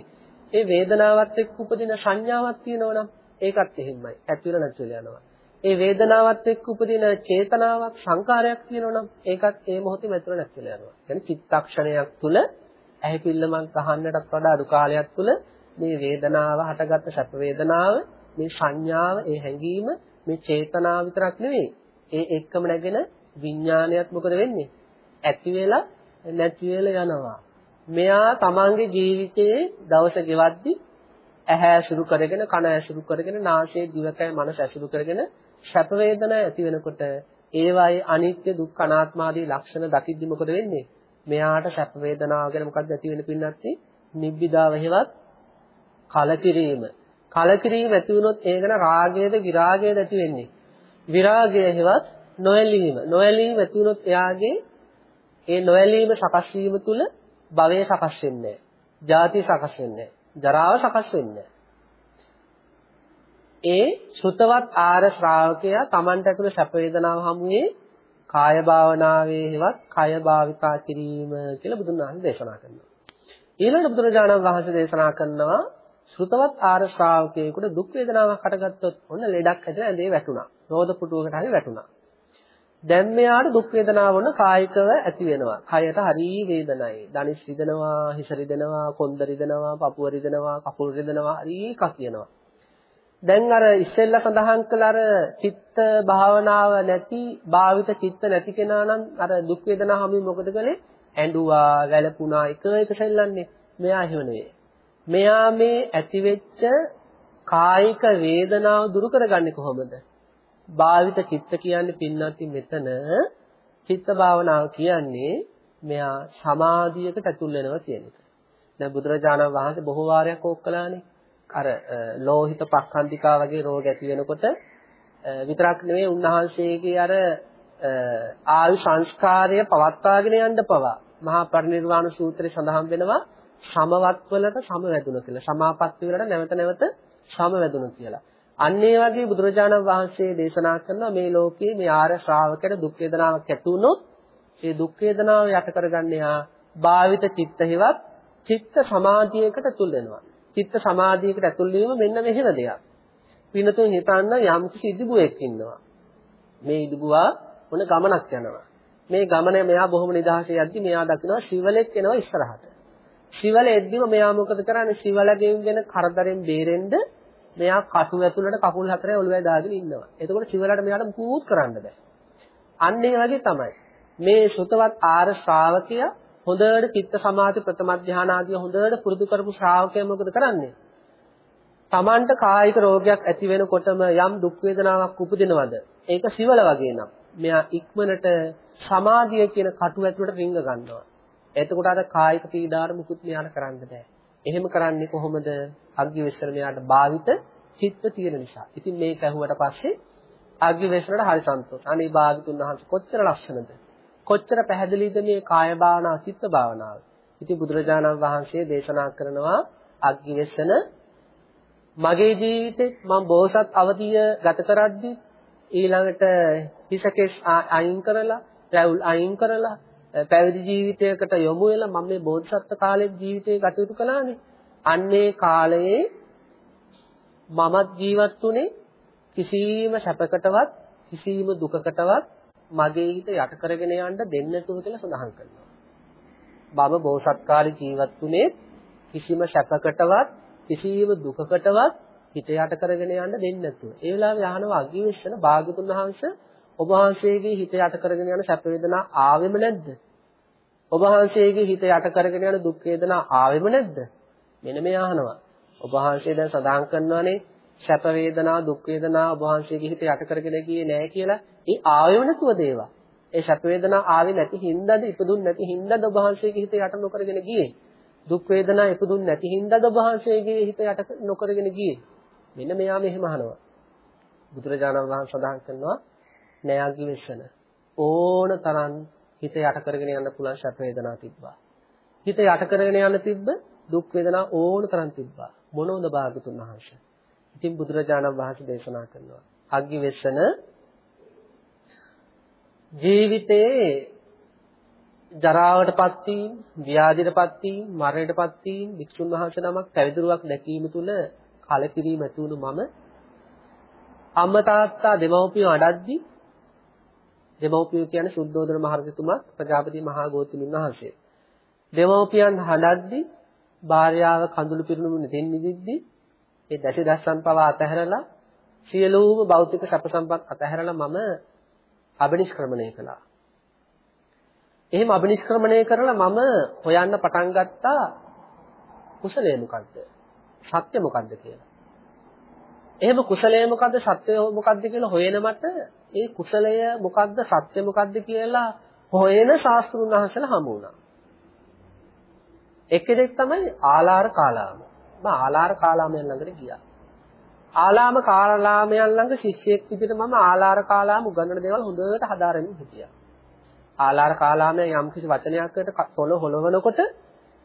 ඒ වේදනාවත් එක්ක උපදින සංඥාවක් තියෙනවනම් ඒකත් එහෙමයි. ඇති වෙලා නැති වෙලා යනවා. ඒ වේදනාවත් එක්ක උපදින චේතනාවක් සංකාරයක් තියෙනවා නම් ඒකත් ඒ මොහොතේ මෙතන නැතිලා යනවා. කියන්නේ චිත්තක්ෂණයක් තුල ඇහි පිල්ලමක් අහන්නටත් වඩා අඩු කාලයක් තුල මේ වේදනාව හටගත්ත සැප වේදනාව මේ සංඥාව ඒ හැඟීම මේ චේතනාව විතරක් නෙවෙයි. ඒ එක්කම නැගෙන විඥානයත් මොකද වෙන්නේ? ඇති වෙලා නැති වෙලා යනවා. මෙයා තමන්ගේ ජීවිතයේ දවස ගෙවද්දි ඇහැ ඇසුරු කරගෙන කන ඇසුරු කරගෙන නාසය දිවකය මනස ඇසුරු කරගෙන සැප වේදනා ඇති වෙනකොට ඒවායේ අනිත්‍ය දුක්ඛ අනාත්ම ආදී ලක්ෂණ දකිද්දි මොකද වෙන්නේ? මෙයාට සැප වේදනාව ගැන මොකක්ද ඇති වෙන පින්නත් නිබ්බිදාව හේවත් කලකිරීම. කලකිරීම ඇති වුණොත් ඒ ගැන රාගයද විරාගයද ඇති වෙන්නේ? විරාගය හේවත් නොඇලීම. නොඇලීම ඇති වුණොත් එයාගේ ඒ නොඇලීම සකස් වීම තුළ භවය සකස් වෙන්නේ නැහැ. ජාති සකස් වෙන්නේ නැහැ. ජරාව සකස් වෙන්නේ ඒ සුතවත් ආර ශ්‍රාවකයා Tamanට ඇතුළු සැප වේදනාව හමුවේ කාය භාවනාවේ හෙවත් කය භාවිතා කිරීම කියලා බුදුන් වහන්සේ දේශනා කරනවා. ඊළඟට බුදුරජාණන් වහන්සේ දේශනා කරනවා ශ්‍රුතවත් ආර ශ්‍රාවකයෙකුට දුක් වේදනාවක් හටගත්තොත් ඔන්න ලෙඩක් හැදලා ඇඳේ වැටුණා. රෝද පුටුවකට හරි වැටුණා. දැන් මෙයාට දුක් වේදනාව වුණ කායිකව ඇති වෙනවා. කයට හරි වේදනයි. දනිස් රිදෙනවා, හිස රිදෙනවා, කොන්ද රිදෙනවා, පපුව රිදෙනවා, කකුල් රිදෙනවා, හරි එකක් කියනවා. දැන් අර ඉස්සෙල්ලා සඳහන් කළ අර චිත්ත භාවනාව නැති භාවිත චිත්ත නැති කෙනා නම් අර දුක් වේදනා හැමෝම මොකද කළේ? ඇඬුවා වැළපුණා එක එක සෙල්ලන්නේ. මෙයා එහෙම නෙවෙයි. මෙයා මේ ඇතිවෙච්ච කායික වේදනාව දුරු කරගන්නේ කොහොමද? භාවිත චිත්ත කියන්නේ පින්නති මෙතන චිත්ත භාවනාව කියන්නේ මෙයා සමාධියකට ඇතුල් වෙනවා කියන එක. දැන් බුදුරජාණන් වහන්සේ බොහෝ වාරයක් ඕක කළානේ. අර ලෝහිත පක්ඛන්තිකා වගේ රෝග ඇති වෙනකොට විතරක් නෙවෙයි උන්වහන්සේගේ අර ආයු සංස්කාරය පවත්වාගෙන යන්න පවා මහා පරිනිර්වාණ සූත්‍රයේ සඳහන් වෙනවා සමවත් වලට සමවැදුන කියලා. සමාපatti වලට නැවත නැවත සමවැදුන කියලා. අන්න ඒ වගේ බුදුරජාණන් වහන්සේ දේශනා කරනවා මේ ලෝකයේ මේ ආර්ය ශ්‍රාවකයට දුක් වේදනාවක් ඇති වුණොත් ඒ දුක් වේදනාව යට කරගන්න යා භාවිත චිත්ත හේවත් චිත්ත සමාධියකට තුල් වෙනවා. චිත්ත සමාධියකට ඇතුල් වීම මෙන්න මෙහෙම දෙයක්. පිනතුන් හිතන්න යම් කිසි ඉදිබුවෙක් ඉන්නවා. මේ ඉදිබුවා මොන ගමනක් යනවා. මේ ගමන මෙයා බොහොම නිදහසේ යද්දි මෙයා දකිනවා සිවලෙක් එනවා ඉස්සරහට. සිවල එද්දිම මෙයා මොකද කරන්නේ? සිවලගෙන් වෙන කරදරෙන් බේරෙන්න මෙයා කටු ඇතුළට කකුල් හතරේ ඔළුවේ දාගෙන ඉන්නවා. එතකොට සිවලට මෙයාට මුකුත් කරන්න බෑ. අන්න ඒ වගේ තමයි. මේ සුතවත් ආර ශ්‍රාවකයා හොඳට චිත්ත සමාධි ප්‍රථම ධාන ආදී හොඳට පුරුදු කරපු ශ්‍රාවකයා මොකද කරන්නේ? Tamanට කායික රෝගයක් ඇති වෙනකොටම යම් දුක් වේදනාවක් උපදිනවද? ඒක සිවල වගේ නම්. මෙයා ඉක්මනට සමාධිය කියන කටු ඇතුළට රිංග ගන්නවා. එතකොට අර කායික පීඩාවට මුකුත් මෙයාට කරන්න බෑ. එහෙම කරන්නේ කොහොමද? අග්ගිවිශ්වර මෙයාට භාවිත චිත්ත තියෙන නිසා. ඉතින් මේක ඇහුවට පස්සේ අග්ගිවිශ්වරට හරි සන්තෝෂ. අනේ භාගතුන් වහන්සේ කොච්චර ලස්සනද? කොච්චර පැහැදිලිද මේ කාය භාවනාව චිත්ත භාවනාව. ඉතින් බුදුරජාණන් වහන්සේ දේශනා කරනවා අග්ගිවෙසන මගේ ජීවිතේ මම බෝසත් අවධිය ගත කරද්දී ඊළඟට හිසකෙස් අයින් කරලා රැවුල් අයින් කරලා පැවිදි ජීවිතයකට යොමු වෙලා මම මේ බෝධිසත්ව කාලේ ජීවිතේ කටයුතු කළානේ. අන්නේ කාලයේ මමත් ජීවත් වුණේ කිසිම සැපකටවත් කිසිම දුකකටවත් මගේ හිත යට කරගෙන යන්න දෙන්නේ නැතුව කියලා සඳහන් කරනවා. බබ බෝසත්කාරී ජීවත් වුණේ කිසිම සැපකටවත් කිසිම දුකකටවත් හිත යට කරගෙන යන්න දෙන්නේ නැතුව. ඒ වෙලාවේ අහනවා අගිවිශ්වන භාගතුන් වහන්සේ ඔබ වහන්සේගේ හිත යට කරගෙන යන සැප වේදනා ආවෙම නැද්ද? ඔබ වහන්සේගේ හිත යට කරගෙන යන දුක් වේදනා ආවෙම නැද්ද? මෙන්න මේ අහනවා. ඔබ වහන්සේ දැන් සඳහන් කරනවානේ සැප වේදනා දුක් වේදනා ඔබ වහන්සේගේ හිත යට කරගෙන ගියේ නෑ කියලා ඒ ආවෙම නැතුව දේවා. ඒ සැප වේදනා ආවේ නැති හින්දාද ඉපදුන් නැති හින්දාද ඔබ වහන්සේගේ හිත යට නොකරගෙන ගියේ. දුක් වේදනා ඉපදුන් නැති හින්දාද ඔබ වහන්සේගේ හිත යට නොකරගෙන ගියේ. මෙන්න මෙයා මෙහෙම අහනවා. බුදුරජාණන් වහන්සේ සඳහන් කරනවා නෑයන්ගේ වෙස්සන ඕන තරම් හිත යට කරගෙන යන්න පුළුවන් සැප වේදනා තිබ්බා. හිත යට කරගෙන යන්න තිබ්බ දුක් වේදනා ඕන තරම් තිබ්බා. මොනෝද භාගතුන් වහන්සේ. ඉතින් බුදුරජාණන් වහන්සේ දේශනා කරනවා. අග්ගි වෙස්සන ජීවිතයේ ජරාවටපත් වීම, ව්‍යාධියටපත් වීම, මරණයටපත් වීම, වික්ෂුන් වහන්සේ නමක් පැවිදිරුවක් දැකීම තුළ කලකිරීම ඇති වුණු මම අම්මා තාත්තා දෙමව්පියෝ අඩද්දි දෙමව්පියෝ කියන්නේ සුද්ධෝදන මහරජතුමා ප්‍රජාපති මහා ගෝතමින් වහන්සේ. දෙමව්පියන් හදද්දි භාර්යාව කඳුළු පිරුණු නෙතින් මිදිද්දි ඒ දැසි දස්සන් පවා අතහැරලා සියලුම භෞතික සැප සම්පත් අතහැරලා මම අබිනිෂ්ක්‍රමණය කළා. එහෙම අබිනිෂ්ක්‍රමණය කරලා මම හොයන්න පටන් ගත්තා කුසලය මොකද්ද? සත්‍ය මොකද්ද කියලා. එහෙම කුසලය මොකද්ද සත්‍ය මොකද්ද කියලා හොයන මට ඒ කුසලය මොකද්ද සත්‍ය මොකද්ද කියලා හොයන ශාස්ත්‍රුන් වහන්සේලා හමු වුණා. එක්කෙනෙක් තමයි ආලාර කාලාම. මම ආලාර කාලාමයන් ළඟට ගියා. ආලාම කාලාමයන් ළඟ ශිෂ්‍යයෙක් විදිහට මම ආලාර කාලාම උගන්වන දේවල් හොඳට හදාරමින් හිටියා. ආලාර කාලාමය යම් කිසි වචනයකට තොල හොලවනකොට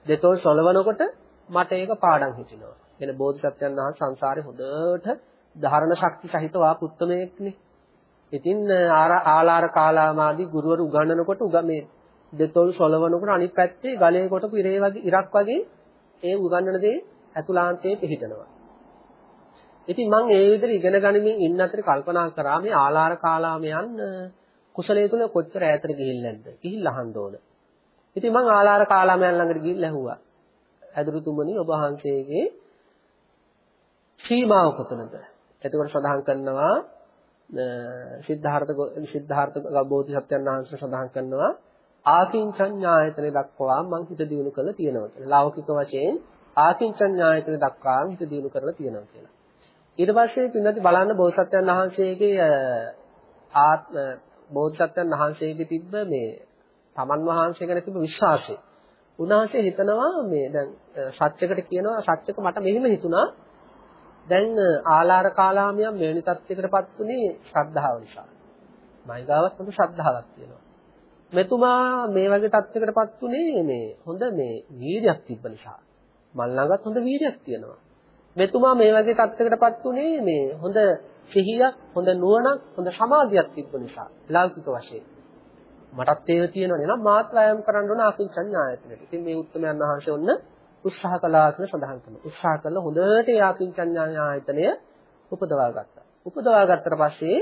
දෙතොල් සොලවනකොට මට ඒක පාඩම් හිටිනවා. එන බෝධිසත්වයන් වහන්සේ සංසාරේ හොඳට ධාරණ ශක්ති සහිතව ආපු උත්මයෙක්නේ. ඉතින් ආලාර කාලාමාදී ගුරුවරු උගන්වනකොට උග මේ දෙතොල් සොලවනකොට අනිත් පැත්තේ ගලේ කොටපු ඉරේ වගේ ඉරක් වගේ ඒ උගන්වන දේ ඇතුළාන්තයේ පිහිටනවා. ඉතින් මම ඒ විදිහට ඉගෙන ගනිමින් ඉන්න අතරේ කල්පනා කරා මේ ආලාර කාලාමයන් කුසලයේ තුල කොච්චර ඈතට ගිහිල්ලා නැද්ද? ගිහිල්ලා අහන්න ඕන. ඉතින් මම ආලාර කාලාමයන් ළඟට ගිහිල්ලා ඇහුවා. ඇදුරුතුමනි ඔබ වහන්සේගේ සීමාව කොතනද? එතකොට සඳහන් කරනවා සිද්ධාර්ථ සිද්ධාර්ථ බෝධිසත්වයන් වහන්සේ සඳහන් කරනවා ආකින්චඤ්ඤායතනෙ දක්වා මං හිත දියුණු කරලා තියෙනවා කියලා. ලෞකික වශයෙන් ආකින්චඤ්ඤායතනෙ දක්වා හිත දියුණු කරලා තියෙනවා කියලා. ඊට පස්සේ පින්නති බලන්න බෝසත්යන් වහන්සේගේ ආත්ම බෝධිසත්වයන් වහන්සේගේ තිබ්බ මේ තමන් වහන්සේ ගැන තිබ්බ විශ්වාසය. උන්වහන්සේ හිතනවා මේ දැන් සත්‍යකට කියනවා සත්‍යක මට මෙහෙම හිතුණා. දැන් ආලාර කාලාමියම් මෙවැනි තත්යකටපත් උනේ ශ්‍රද්ධාව නිසා. මයිගාවත් හොඳ ශ්‍රද්ධාවක් තියෙනවා. මෙතුමා මේ වගේ තත්යකටපත් උනේ මේ හොඳ මේ වීර්යයක් තිබ්බ නිසා. මල් ළඟත් හොඳ වීර්යයක් තියෙනවා. මෙතුමා මේ වගේ තත්යකටපත් උනේ මේ හොඳ සිහියක්, හොඳ නුවණක්, හොඳ සමාධියක් තිබ්බ නිසා. ලෞකික වශයෙන්. මටත් ඒව තියෙනවනේ නම් මාත් වෑයම් කරන්න ඕන අකින් සංඥායතනෙට. ඉතින් මේ උත්තරමයන් වහන්සේ ඔන්න උත්සාහ කළා කියලා සඳහන් කරනවා. උත්සාහ කළා හොඳට ඒ අකින් සංඥායතනය උපදවා ගත්තා. උපදවා ගත්තට පස්සේ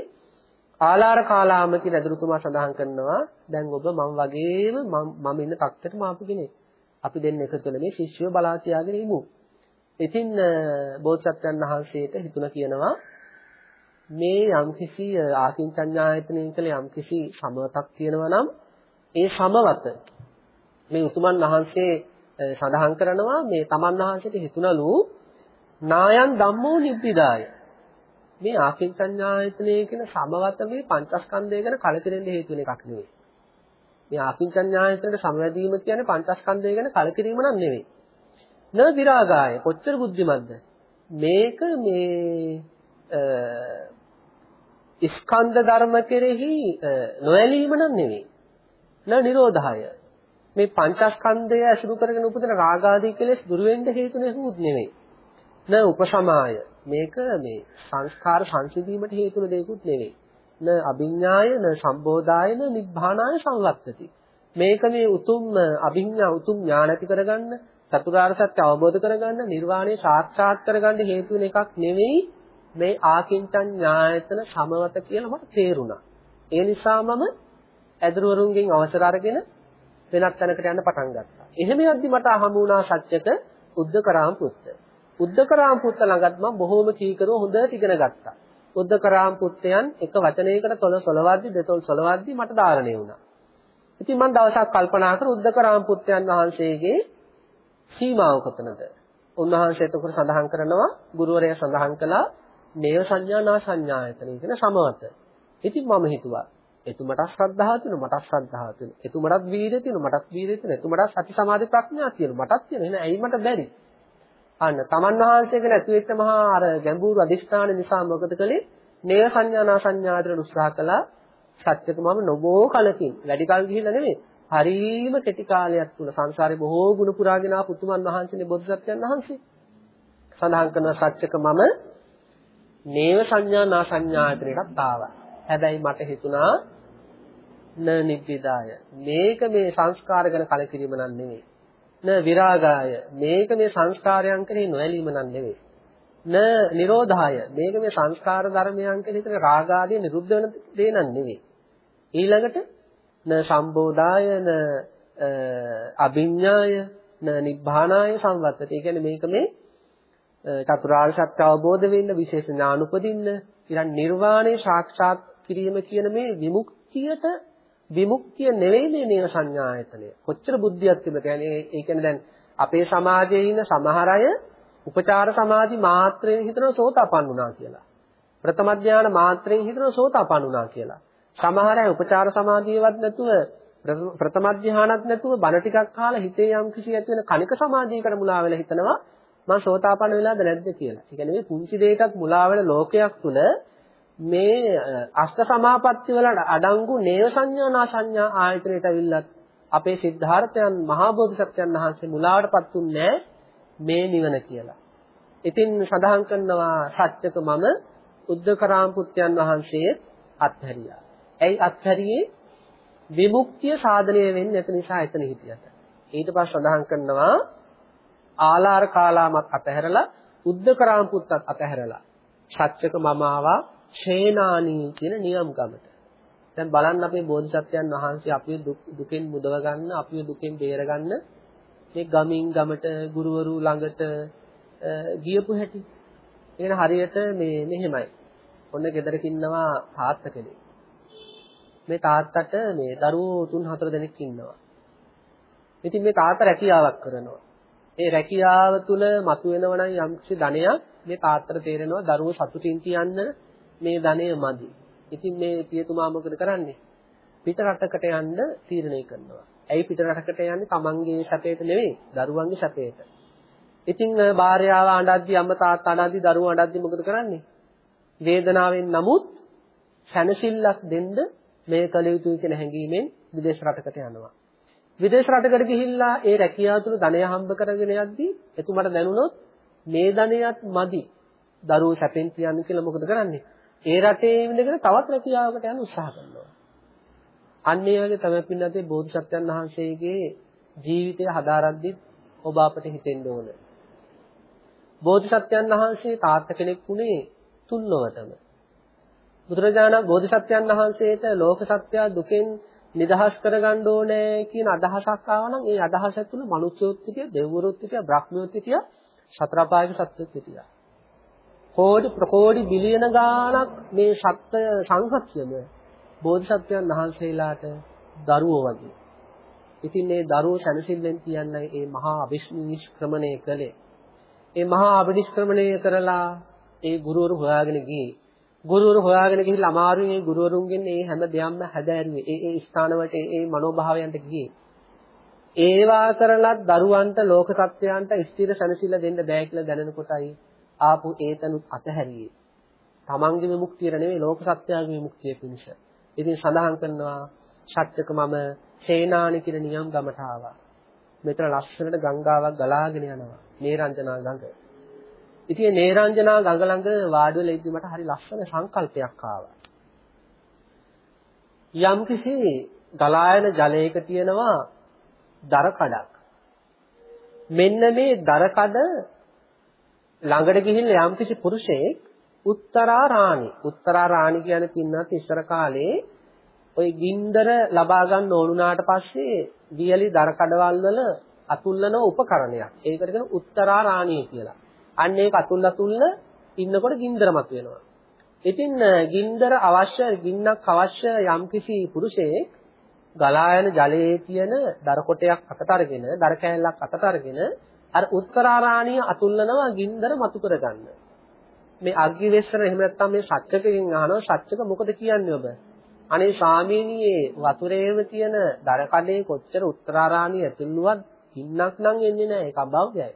ආලාර කාලාම කියන ඇදුරුතුමා සඳහන් කරනවා දැන් ඔබ මම වගේම මම ඉන්න තත්ත්වෙටම ආපු කෙනෙක්. අපි දෙන්න එකතු වෙලා මේ ශිෂ්‍යව බලා තියාගෙන ඉමු. ඉතින් බෝධිසත්වයන් වහන්සේට හිතුණ කියනවා මේ යම්කිසි ආකින්චඤ්ඤායතනයෙන් කළ යම්කිසි සමවතක් තියෙනවා නම් ඒ සමවත මේ උතුමන් වහන්සේ සඳහන් කරනවා මේ තමන් වහන්සේට හිතුණලු නායන් ධම්මෝ නිබ්බිදාය මේ ආකින්චඤ්ඤායතනයේ කියන සමවත මේ පංචස්කන්ධය ගැන කලකිරෙන්න හේතු වෙන එකක් නෙවෙයි මේ ආකින්චඤ්ඤායතනට සමවැදීම කියන්නේ පංචස්කන්ධය ගැන කලකිරීම නන් නෙවෙයි න විරාගාය කොච්චර බුද්ධිමත්ද මේක මේ ස්කන්ධ ධර්ම කෙරෙහි නොඇලීම නම් නෙවෙයි. න නිරෝධය. මේ පංචස්කන්ධය ඇසුරු කරගෙන උපදින රාගාදී කෙලෙස් දුර වෙන්න හේතු නෙහුත් නෙවෙයි. න උපසමාය. මේක මේ සංස්කාර සංසිඳීමට හේතුන දෙයක්ුත් නෙවෙයි. න අභිඥාය න සම්බෝධාය න නිබ්බානාය සංවත්තති. මේක මේ උතුම් අභිඥා උතුම් ඥාන ඇති කරගන්න චතුරාර්ය සත්‍ය අවබෝධ කරගන්න නිර්වාණය සාක්ෂාත් කරගන්න හේතු වෙන එකක් නෙවෙයි මේ ආකින්චන් ඥායතන සමවත කියලා මට තේරුණා. ඒ නිසා මම ඇදුරුවරුන්ගෙන් අවසර අරගෙන වෙනත් තැනකට යන්න පටන් ගත්තා. එහෙම යද්දි මට අහමු වුණා සත්‍යක උද්දකරාම් පුත්ත. උද්දකරාම් පුත්ත ළඟත් මම බොහෝම කීකරව හොඳට ඉගෙන ගත්තා. උද්දකරාම් පුත්තයන් එක වචනයකට තොල සොලවද්දි දෙතොල් සොලවද්දි මට ධාරණය වුණා. ඉතින් මම දවසක් කල්පනා කර උද්දකරාම් පුත්තයන් වහන්සේගේ සීමාව කොතනද? උන්වහන්සේ එතකොට සඳහන් කරනවා ගුරුවරයා සඳහන් කළා නේව සංඥා නා සංඥායතන කියන සමවත. ඉතින් මම හිතුවා එතුමට ශ්‍රද්ධාව තියෙනවා මටත් ශ්‍රද්ධාව තියෙනවා. එතුමටත් වීරිය තියෙනවා මටත් වීරිය තියෙනවා. එතුමටත් සති සමාධි ප්‍රඥා තියෙනවා මටත් තියෙනවා. එහෙනම් ඇයි මට බැරි? අන්න තමන් වහන්සේගෙන ඇති වෙච්ච මහා අර ගැඹුරු අදිෂ්ඨාන නිසා මොකද කළේ? නේව සංඥා නා සංඥායතන උත්සාහ කළා. සත්‍යක මම නොබෝ කලකින් වැඩි කල් ගිහිල්ලා නෙමෙයි. හරීම කෙටි කාලයක් තුල සංසාරේ බොහෝ ගුණ පුරාගෙන ආපු උතුමන් වහන්සේනේ බොද්ධසත්වයන් වහන්සේ. සඳහන් කරන සත්‍යක මම නේව සංඥා නා සංඥායතනයටත් ආවා. හැබැයි මට හිතුණා න නිබ්බිදාය. මේක මේ සංස්කාර ගැන කලකිරීම නන් නෙවෙයි. න විරාගාය. මේක මේ සංස්කාරයන් කෙරෙහි නොඇලීම නන් නෙවෙයි. න නිරෝධාය මේක මේ සංස්කාර ධර්මයන් කියන එක රාගාදී නිරුද්ධ වෙන දේ නන් නෙවෙයි ඊළඟට න සම්බෝධාය න අභිඥාය න නිබ්බානාය සංවත්තති. ඒ කියන්නේ මේක මේ චතුරාර්ය සත්‍ය අවබෝධ වෙන්න විශේෂ ඥාන උපදින්න ඊළඟ නිර්වාණය සාක්ෂාත් කිරීම කියන මේ විමුක්තියට විමුක්තිය නෙවෙයි මේ නේව සංඥායතනය. කොච්චර බුද්ධියක් තිබද? කියන්නේ ඒ කියන්නේ දැන් අපේ සමාජයේ ඉන්න සමහර අය උපචාර සමාධි මාත්‍රයෙන් හිතනවා සෝතාපන්න වුණා කියලා. ප්‍රථම ඥාන මාත්‍රයෙන් හිතනවා සෝතාපන්න වුණා කියලා. සමහර අය උපචාර සමාධියවත් නැතුව ප්‍රථම ධ්‍යානත් නැතුව බණ ටිකක් අහලා හිතේ යම් කිසි ඇති වෙන කණික සමාධියකට මුලා වෙලා හිතනවා මම සෝතාපන්න වෙලාද නැද්ද කියලා. ඒ කියන්නේ මේ පුංචි දෙයකක් මුලා වෙන ලෝකයක් තුල මේ අෂ්ට සමාපatti වල අඩංගු නේව සංඥානා සංඥා ආයතනයට අවිල්ලත් අපේ සිද්ධාර්ථයන් මහා බෝධිසත්වයන් වහන්සේ මුලාවටපත් උන්නේ මේ නිවන කියලා. ඉතින් සඳහන් කරනවා සත්‍යක මම උද්දකරාම් පුත්යන් වහන්සේ අත්හැරියා. ඇයි අත්හැරියේ? විමුක්තිය සාධනය වෙන්නේ නැති නිසා එතන හිටියට. ඊට පස්සේ සඳහන් කරනවා ආලාර කාලාමත් අතහැරලා උද්දකරාම් පුත්තත් අතහැරලා සත්‍යක මම ආවා ෂේනානී කියන නියම් ගමට. දැන් බලන්න අපේ බෝධිසත්වයන් වහන්සේ අපිව දුකෙන් මුදව ගන්න, අපිව දුකෙන් බේර ගන්න මේ ගමින් ගමට ගුරුවරු ළඟට ගියපු හැටි. ඒන හරියට මේ මෙහෙමයි. ඔන්න ගෙදරක ඉන්නවා තාත්තා කෙනෙක්. මේ තාත්තට මේ දරුවෝ 3-4 දෙනෙක් ඉන්නවා. ඉතින් මේ තාත්තා රැකියාවක් කරනවා. ඒ රැකියාව තුල මතුවෙනව නම් යම්කිසි ධනයක් මේ තාත්තට තේරෙනවා දරුවෝ සතුටින් තියන්න මේ ධනය මදි. ඉතින් මේ පියතුමා මොකද කරන්නේ? පිට රටකට යන්න තීරණය කරනවා. ඇයි පිට රටකට යන්නේ? තමන්ගේ සැපයට නෙවෙයි, දරුවන්ගේ සැපයට. ඉතින් භාර්යාව අඬද්දි අම්මා තාත්තා අඬද්දි දරුවෝ අඬද්දි මොකද කරන්නේ? වේදනාවෙන් නමුත් සැනසෙල්ලක් දෙන්න මේ කල යුතුයි කියන හැඟීමෙන් විදේශ රටකට යනවා. විදේශ රටකට ගිහිල්ලා ඒ රැකියාව තුළ ධනය හම්බ කරගෙන යද්දී එතුමාට දැනුණොත් මේ ධනයත් මදි. දරුවෝ සැපෙන් තියන්න කියලා මොකද කරන්නේ? ඒ රටේ ඉඳගෙන තවත් රැකියාවකට යන්න උත්සාහ කරනවා. අන්න ඒ වගේ තමයි පින්නතේ බෝධිසත්වයන් වහන්සේගේ ජීවිතය හදාරද්දි ඔබ අපට හිතෙන්න ඕන. බෝධිසත්වයන් වහන්සේ තාත්ත කෙනෙක් වුණේ තුන්ලොවටම. බුදුරජාණන් බෝධිසත්වයන් වහන්සේට ලෝක සත්‍ය දුකෙන් නිදහස් කරගන්න ඕනේ කියන අදහසක් ආවනම් ඒ අදහස තුළ මනුෂ්‍යොත් හිටිය, දෙවිවරුත් හිටිය, බ්‍රහ්මියොත් හිටිය, සතරපායක සත්‍යොත් හිටිය. කෝටි ප්‍රකෝටි බිලියන ගාණක් මේ සත්‍ය සංහතියම බෝධිසත්වයන් වහන්සේලාට දරුවෝ වගේ. ඉතින් මේ දරුවෝ සැනසෙල්ලෙන් කියන්නේ මේ මහා අවිශ්නිෂ්ක්‍රමණය කළේ. ඒ මහා අවිනිෂ්ක්‍රමණය කරලා ඒ ගුරුවරු හොයාගෙන ගියේ. ගුරුවරු හොයාගෙන ගිහිල්ලා අමාරුවෙන් ඒ ගුරුවරුන්ගෙන් මේ හැම දෙයක්ම හැදෑරුවේ. ඒ ඒ ස්ථානවලට ඒ ඒ මනෝභාවයන්ට ගියේ. ඒවා කරලත් දරුවන්ට ලෝක සත්‍යයන්ට ස්ථිර සැනසෙල්ල දෙන්න බෑ කියලා දැනෙනකොටයි ආපු ඒතනුත් අතහැරියේ. තමන්ගේ විමුක්තිය නෙවෙයි ලෝක සත්‍යයේ විමුක්තිය පිණිස. ඉතින් සඳහන් කරනවා සත්‍යක මම සේනානි කියන නියම් ගමට ආවා. මෙතන ලස්සනට ගංගාවක් ගලාගෙන යනවා. නේරංජනා ගඟ. ඉතින් නේරංජනා ගඟ ළඟ වාඩි වෙලා ඉඳි මට හරි ලස්සන සංකල්පයක් ආවා. යම්කිසි ගලායන ජලයක තියෙනවා දර කඩක්. මෙන්න මේ දර කඩ ළඟට ගිහිල්ලා යම්කිසි පුරුෂයෙක් උත්තරා රාණි උත්තරා රාණි කියන්නේ පින්නත් ඉස්සර කාලේ ওই ගින්දර ලබා ගන්න ඕනුනාට පස්සේ වියලි දර කඩවල් වල අතුල්ලන උපකරණයක්. ඒකට කියන උත්තරා රාණිය කියලා. අන්න ඒක අතුල් අතුල්ල ඉන්නකොට ගින්දර මතුවෙනවා. ඉතින් ගින්දර අවශ්‍ය ගින්නක් අවශ්‍ය යම්කිසි පුරුෂයෙක් ගලා යන ජලයේ තියෙන දර කොටයක් අතට අරගෙන දර කෑල්ලක් අතට අරගෙන අර උත්තරාරාණිය අතුල්ලනවා ගින්දර මතු කරගන්න. මේ අග්ගිවෙස්සර එහෙම නැත්නම් මේ සත්‍යකකින් අහනවා සත්‍යක මොකද කියන්නේ ඔබ? අනේ ස්වාමීනියේ වතුරේම තියෙන දර කඩේ කොච්චර උත්තරාරාණිය ඇතුළුවත් ගින්නක් නම් එන්නේ නැහැ ඒක අභෞතයයි.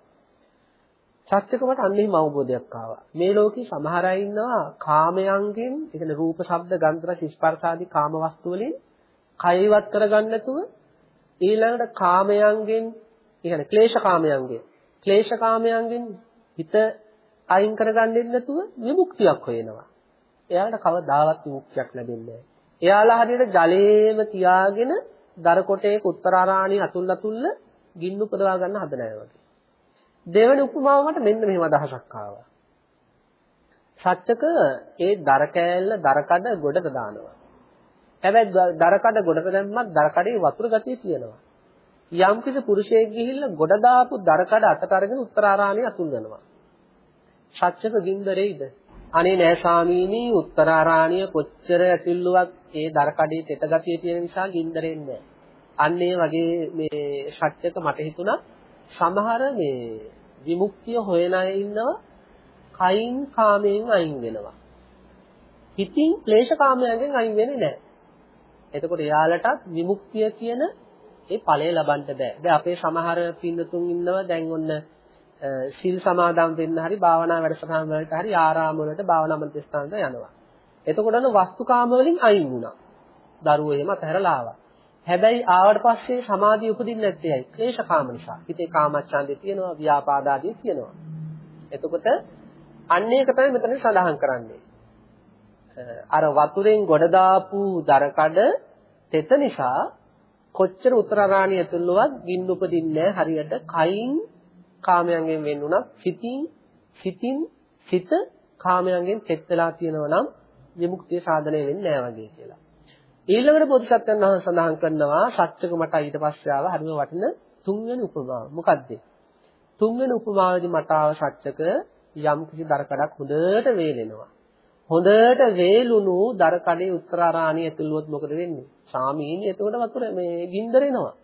සත්‍යකමට අන්න එහෙම අවබෝධයක් ආවා. මේ ලෝකේ සමහර අය ඉන්නවා කාමයන්ගෙන්, ඒ කියන්නේ රූප, ශබ්ද, ගන්ධ, රස, ස්පර්ශ ආදී කාම වස්තු වලින් කයවත් කරගන්න නැතුව ඊළඟට කාමයන්ගෙන්, ඒ කියන්නේ ක්ලේශ කාමයන්ගෙන්, ක්ලේශ කාමයන්ගෙන් හිත අයින් කරගන්නෙත් නැතුව විමුක්තියක් හොයනවා. එයාට කවදාවත් විමුක්තියක් ලැබෙන්නේ නැහැ. එයාලා හරියට ජලයේම තියාගෙන දර කොටේක උත්තරාරාණිය අතුල් අතුල්ල ගින්න උපදවා ගන්න හදන අය වගේ. දෙවෙනි උපමාව මට මෙන්න මෙහෙම අදහසක් ආවා. සත්‍යක ඒ දර කෑල්ල දර කඩ ගොඩට දානවා. හැබැයි දර කඩ ගොඩට දැම්මත් දර කඩේ වතුර ගතිය තියෙනවා. යම් කිසි පුරුෂයෙක් ගිහිල්ලා ගොඩ දාපු දර කඩ අතට අරගෙන උත්තරාරාණිය අතුල් වෙනවා. සත්‍යක ගින්දරේයිද? අනේ නෑ ස්වාමීනි උත්තරාරාණිය කොච්චර ඇතිල්ලුවක් ඒ දර කඩේ තෙත ගතිය තියෙන නිසා ගින්දරෙන්නේ අන්න ඒ වගේ මේ සත්‍යක මට හිතුණා සමහර මේ විමුක්තිය හොයන අය ඉන්නවා කයින් කාමයෙන් අයින් වෙනවා. හිතින් ක්ලේශ කාමයෙන් අයින් වෙන්නේ නැහැ. එතකොට එයාලටත් විමුක්තිය කියන ඒ ඵලය ලබන්න බෑ. දැන් අපේ සමහර පින්නතුන් ඉන්නවා දැන් ඔන්න සිල් සමාදන් වෙන්න හරි භාවනා වැඩසටහන් වලට හරි ආරාම වලට භාවනා මධ්‍යස්ථානට යනවා. එතකොට අන වස්තුකාම වලින් අයින් වුණා. දරුවෝ එහෙම අතහැරලා ආවා. හැබැයි ආවට පස්සේ සමාධිය උපදින්නේ නැත්තේ ඇයි? ක්ලේශකාම නිසා. හිතේ කාමච්ඡන්දේ තියෙනවා, ව්‍යාපාද ආදී තියෙනවා. එතකොට අන්න ඒක තමයි මෙතන සඳහන් කරන්නේ. අර වතුරෙන් ගොඩ දාපු දරකඩ තෙත නිසා කොච්චර උත්තරාරාණිය ඇතුළුවත් ගින්න උපදින්නේ හරියට කයින් කාමයන්ගෙන් වෙන් වුණත් සිතින් සිතින් සිත කාමයන්ගෙන් තෙත් වෙලා තියෙනවා නම් විමුක්තිය සාධනය වෙන්නේ නැහැ වගේ කියලා. ඊළඟට බෝධිසත්වයන් වහන්සේ සඳහන් කරනවා සත්‍යක මට ඊට පස්සේ ආව හරිම වටින තුන්වෙනි උපමාව. මොකද්ද? තුන්වෙනි උපමාවේදී මට ආව සත්‍යක යම් කිසි දරකඩක් හොඳට වේලෙනවා. හොඳට වේලුණු දරකඩේ උත්තරාරාණිය ඇතුළුවොත් මොකද වෙන්නේ? සාමීනි එතකොට වතුර මේ ගින්දර එනවා.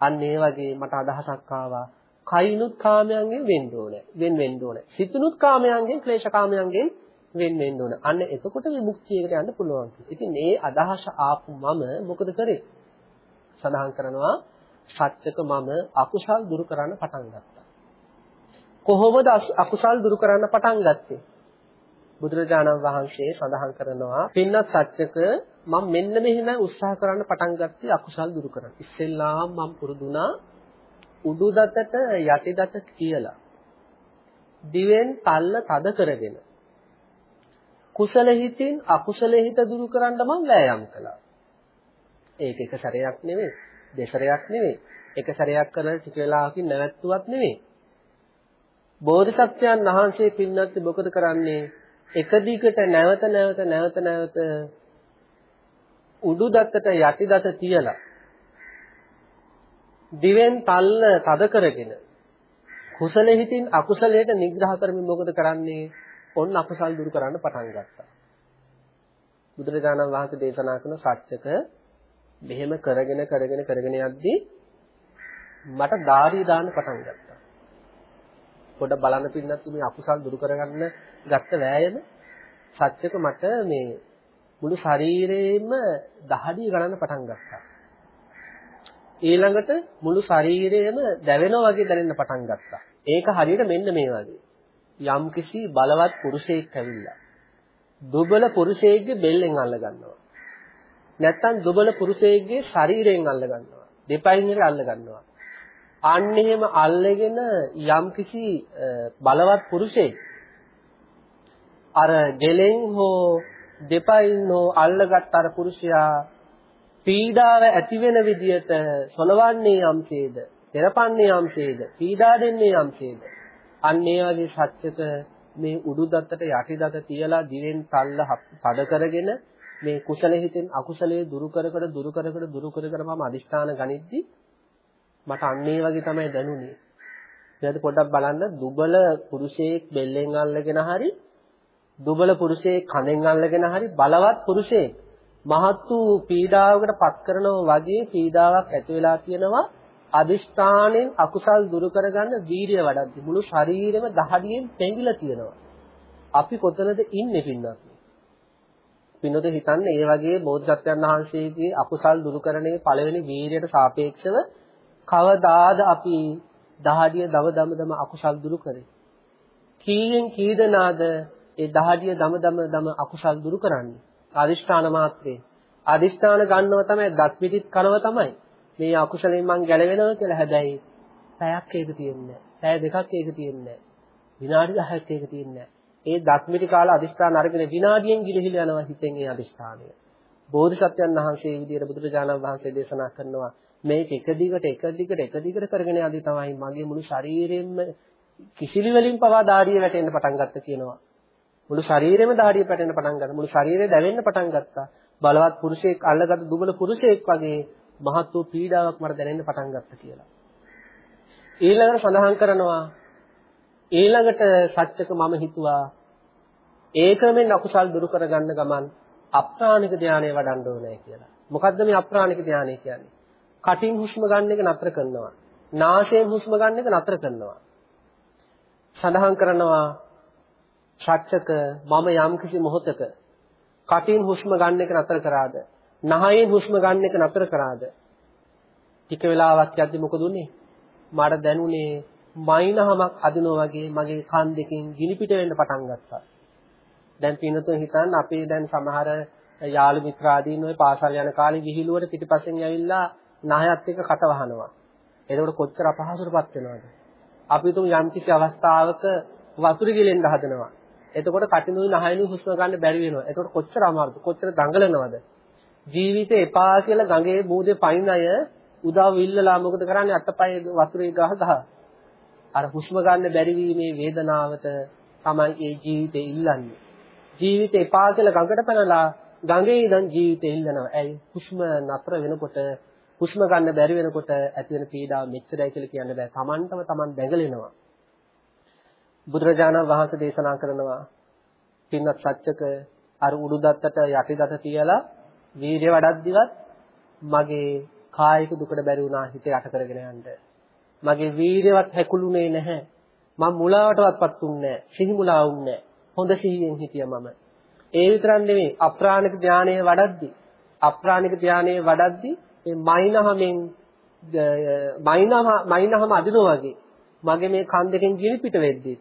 අන්න ඒ වගේ මට අදහසක් ආවා. කයිනුත් කාමයන්ගෙන් වෙන්න ඕනේ. වෙන් වෙන්න ඕනේ. සිතුනුත් කාමයන්ගෙන් ක්ලේශ කාමයන්ගෙන් වෙන් වෙන්න ඕනේ. අන්න එතකොට විමුක්තියකට යන්න පුළුවන්. ඉතින් මේ අදහස ආපු මම මොකද කරේ? සඳහන් කරනවා සත්‍යක මම අකුසල් දුරු කරන්න පටන් ගත්තා. කොහොමද අකුසල් දුරු කරන්න පටන් ගත්තේ? බුදුරජාණන් වහන්සේ සඳහන් කරනවා පින්නත් සත්‍යක මම මෙන්න මෙහෙම උත්සාහ කරන්න පටන් ගත්තේ අකුසල් දුරු කරන්න. ඉස්සෙල්ලාම මම පුරුදුනා උඩු දතට යටි දත කියලා. දිවෙන් තල්ල තද කරගෙන කුසල හිතින් අකුසල හිත දුරු කරන්න මම වෑයම් කළා. ඒක එක සැරයක් නෙවෙයි, දෙසරයක් නෙවෙයි. එක සැරයක් කරලා ටික වෙලාවකින් නැවැත්තුවත් නෙවෙයි. බෝධිසත්වයන් වහන්සේ පින්නත් මොකද කරන්නේ? එක දිගට නැවත නැවත නැවත නැවත උඩු දත්තට යටි දත තියලා දිවෙන් තල්ල තද කරගෙන කුසල හිතින් අකුසලයට නිග්‍රහ කරමින් මොකද කරන්නේ? ඔන්න අකුසල් දුරු කරන්න පටන් ගත්තා. බුදුරජාණන් වහන්සේ දේශනා කරන සත්‍යක මෙහෙම කරගෙන කරගෙන කරගෙන යද්දී මට ධාරී දාන්න පටන් ගත්තා. පොඩ බලන්න පින්නත් මේ අකුසල් දුරු කරගන්න ගත්ත වෑයම සත්‍යක මට මේ මුළු ශරීරේම දහඩිය ගණන් පටන් ගත්තා. ඊළඟට මුළු ශරීරයම දැවෙනවා වගේ දැනෙන්න පටන් ගත්තා. ඒක හරියට මෙන්න මේ වගේ. යම්කිසි බලවත් පුරුෂයෙක් ඇවිල්ලා දුබල පුරුෂයෙක්ගේ බෙල්ලෙන් අල්ල ගන්නවා. නැත්තම් දුබල පුරුෂයෙක්ගේ ශරීරයෙන් අල්ල ගන්නවා. දෙපයින් ඉර අල්ල ගන්නවා. අන්න එහෙම අල්ලගෙන යම්කිසි බලවත් පුරුෂයෙක් අර ගෙලෙන් හෝ දෙපයින් හෝ අල්ලගත් අර පුරුෂයා පීඩාව ඇති වෙන විදියට සොලවන්නේ යම්සේද, තෙරපන්නේ යම්සේද, පීඩා දෙන්නේ යම්සේද අන්න ඒ වගේ සත්‍යක මේ උඩු දත්තට යටි දත තියලා දිවෙන් තල්ල තද කරගෙන මේ කුසල හිතෙන් අකුසලයේ දුරු කර කර දුරු කර කර දුරු කර කර මම අදිෂ්ඨාන ගනිද්දි මට අන්න ඒ වගේ තමයි දැනුනේ. ඊට පොඩ්ඩක් බලන්න දුබල පුරුෂයෙක් බෙල්ලෙන් අල්ලගෙන හරි දුබල පුරුෂයෙක් කනෙන් අල්ලගෙන හරි බලවත් පුරුෂයෙක් මහත් වූ පීඩාවකට පත් කරනවා වගේ පීඩාවක් ඇති වෙලා තියෙනවා අදිෂ්ඨාණයෙන් අකුසල් දුරු කරගන්න වීරිය වඩද්දි මුළු ශරීරෙම දහඩියෙන් පෙඟිලා තියෙනවා. අපි කොතනද ඉන්නේ පින්නත්? පින්නොත හිතන්නේ ඒ වගේ බෝධිසත්වයන් වහන්සේගේ අකුසල් දුරු කරන්නේ පළවෙනි වීරියට සාපේක්ෂව කවදාද අපි දහඩිය දව දම දම අකුසල් දුරු කරේ? කීයෙන් කී දෙනාද ඒ දහඩිය දම දම දම අකුසල් දුරු කරන්නේ? අදිෂ්ඨාන මාත්‍රේ. අදිෂ්ඨාන ගන්නව තමයි දත් පිටිත් කනව තමයි. මේ අකුසලෙන් මං ගැලවෙනවා කියලා හැබැයි පැයක් ඒක තියෙන්නේ පැය දෙකක් ඒක තියෙන්නේ විනාඩි 10ක් ඒක තියෙන්නේ ඒ දක්මිටි කාල අදිස්ථාන අරගෙන විනාඩියෙන් ගිලිහිල යනවා හිතෙන් ඒ අදිස්ථානය. බෝධිසත්වයන් වහන්සේ විදියට බුදුරජාණන් වහන්සේ දේශනා කරනවා මේක එක දිගට එක දිගට එක දිගට කරගෙන යද්දි තමයි මගේ මුළු ශරීරෙම කිසිලි වලින් පවා දාඩිය වැටෙන්න පටන් ගත්ත කියනවා. මුළු ශරීරෙම දහඩිය පැටෙන්න පටන් ගත්තා. මුළු ශරීරය දැවෙන්න පටන් ගත්තා. බලවත් පුරුෂයෙක් අල්ලගත් දුබල පුරුෂයෙක් වගේ මහත් වූ පීඩාවක් මට දැනෙන්න පටන් ගත්තා කියලා. ඊළඟට සඳහන් කරනවා ඊළඟට සත්‍යක මම හිතුවා ඒකමෙන් අකුසල් දුරු කරගන්න ගමන් අප්‍රාණික ධානය වඩන්න ඕනේ කියලා. මොකද්ද මේ අප්‍රාණික ධානය කියන්නේ? කටින් හුස්ම ගන්න එක නතර කරනවා. නාසයෙන් හුස්ම ගන්න එක නතර කරනවා. සඳහන් කරනවා සත්‍යක මම යම් කිසි මොහොතක කටින් හුස්ම ගන්න එක නතර කරාද? නහයෙන් හුස්ම ගන්න එක නතර කරාද? ටික වෙලාවක් යද්දි මොකද උනේ? මට දැනුනේ මයින්හමක් අදිනවා වගේ මගේ කන් දෙකෙන් ගිනි පිට වෙන්න පටන් ගත්තා. දැන් පින්නතුන් හිතන්න අපේ දැන් සමහර යාළු මිත්‍රාදීන් ඔය පාසල් යන කාලේ ගිහිලුවට පිටිපස්සෙන් ඇවිල්ලා නහයත් එක්ක කට වහනවා. එතකොට කොච්චර අපහසුටපත් වෙනවද? අපි තුන් යම් කිසි අවස්ථාවක වතුර ගිලෙන්න හදනවා. එතකොට කටිනුයි නහයනුයි හුස්ම ගන්න බැරි වෙනවා. එතකොට කොච්චර අමාරුද? කොච්චර දඟලනවද? ජීවිතේ එපා කියලා ගඟේ බූදේ පයින් අය උදව් ඉල්ලලා මොකද කරන්නේ? අතපය වතුරේ ගහ ගහ. අර හුස්ම ගන්න බැරි වීමේ වේදනාවට තමයි ඒ ජීවිතේ ඉල්ලන්නේ. ජීවිතේ එපා කියලා ගඟට පැනලා ගඟේ ඉඳන් ජීවිතේ ඉල්ලනවා. ඇයි? හුස්ම නතර වෙනකොට හුස්ම ගන්න බැරි වෙනකොට ඇති වෙන පීඩාව මෙච්චරයි කියලා කියන්න බෑ. Tamanටම Taman දැඟලෙනවා. බුදුරජාණන් වහන්සේ දේශනා කරනවා පින්වත් සත්‍යක අර උඩුදත්තට යටිදත තියලා වීර්ය වඩද්දිවත් මගේ කායික දුකට බැරි වුණා හිත යට කරගෙන යන්න. මගේ වීර්යවත් හැකුළුනේ නැහැ. මම මුලාවටවත්පත් උන්නේ නැහැ. සිහි මුලා වුන්නේ හොඳ සිහියෙන් හිටියා මම. ඒ විතරක් නෙමෙයි අප්‍රාණික ධානයේ වඩද්දි අප්‍රාණික ධානයේ වඩද්දි මේ මයින්හමෙන් මයින්හම මයින්හම අදිනවා වගේ මගේ මේ කන් දෙකෙන් ගිනි පිට වෙද්දි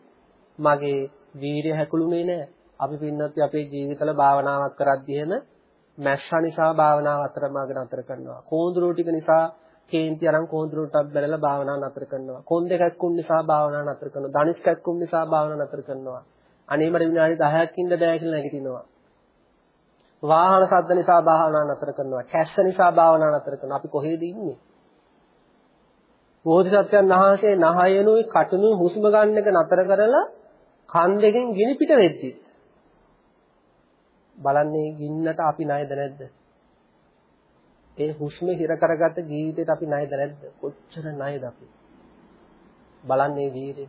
මගේ වීරිය හැකුළුනේ නැහැ. අපි පින්නත් අපේ ජීවිතවල භාවනාවක් කරද්දී එහෙම මැස්සා නිසා භාවනාව අතරමාගෙන අතර කරනවා. කෝඳුරු ටික නිසා කේන්ති අරන් කෝඳුරු ටක් බැලලා භාවනාව නතර කරනවා. කොන්ද කැක්කුම් නිසා භාවනාව නතර කරනවා. ධනිස් කැක්කුම් නිසා භාවනාව නතර කරනවා. අනේ මට විනාඩි 10ක් ඉන්න බෑ කියලා නැගිටිනවා. වාහන ශබ්ද නිසා භාවනාව නතර කරනවා. කැස්ස නිසා භාවනාව නතර කරනවා. අපි කොහෙද ඉන්නේ? බෝධිසත්වයන් වහන්සේ නහයනුයි කටුනුයි හුස්ම ගන්න එක නතර කරලා කන් දෙකෙන් ගිනි පිට වෙද්දි බලන්නේ ගින්නට අපි ණයද නැද්ද? ඒ හුස්ම හිර කරගත්ත ජීවිතේට අපි ණයද නැද්ද? කොච්චර ණයද අපි? බලන්නේ වීරය.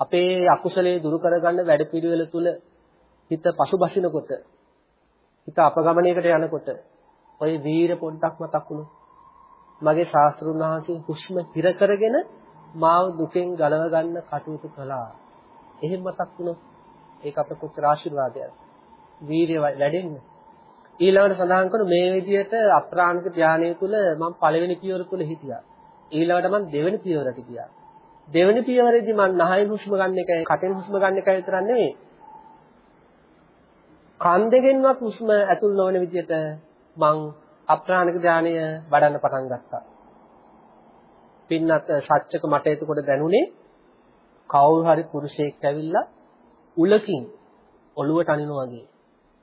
අපේ අකුසලයේ දුරු කරගන්න වැඩපිළිවෙල තුල හිත පසුබසිනකොට හිත අපගමණයකට යනකොට ওই වීර පොඩ්ඩක් මතක් වුණොත් මගේ ශාස්ත්‍රුන් වහන්සේ හුස්ම හිර කරගෙන මාව දුකෙන් ගලව ගන්න කටයුතු කළා. එහෙම මතක් වුණොත් ඒක අපේ කොච්චර ආශිර්වාදයක්ද? වීරිය වැඩෙන්නේ. ඊළඟට සඳහන් කරන මේ විදිහට අප්‍රාණික ධානය තුල මම පළවෙනි පියවර තුල හිටියා. ඊළඟට මම දෙවෙනි පියවරට ගියා. දෙවෙනි පියවරේදී මම නහයෙන් හුස්ම ගන්න එකයි කටෙන් හුස්ම ගන්න එකයි විතරක් නෙමෙයි. කන් දෙකෙන්වත් හුස්ම ඇතුල් නොවන විදිහට මං අප්‍රාණික ධානය වඩන්න පටන් ගත්තා. පින්නත් සත්‍යක මට එතකොට දැනුනේ කවුරු හරි පුරුෂයෙක් ඇවිල්ලා උලකින් ඔළුවට අනිනවා වගේ.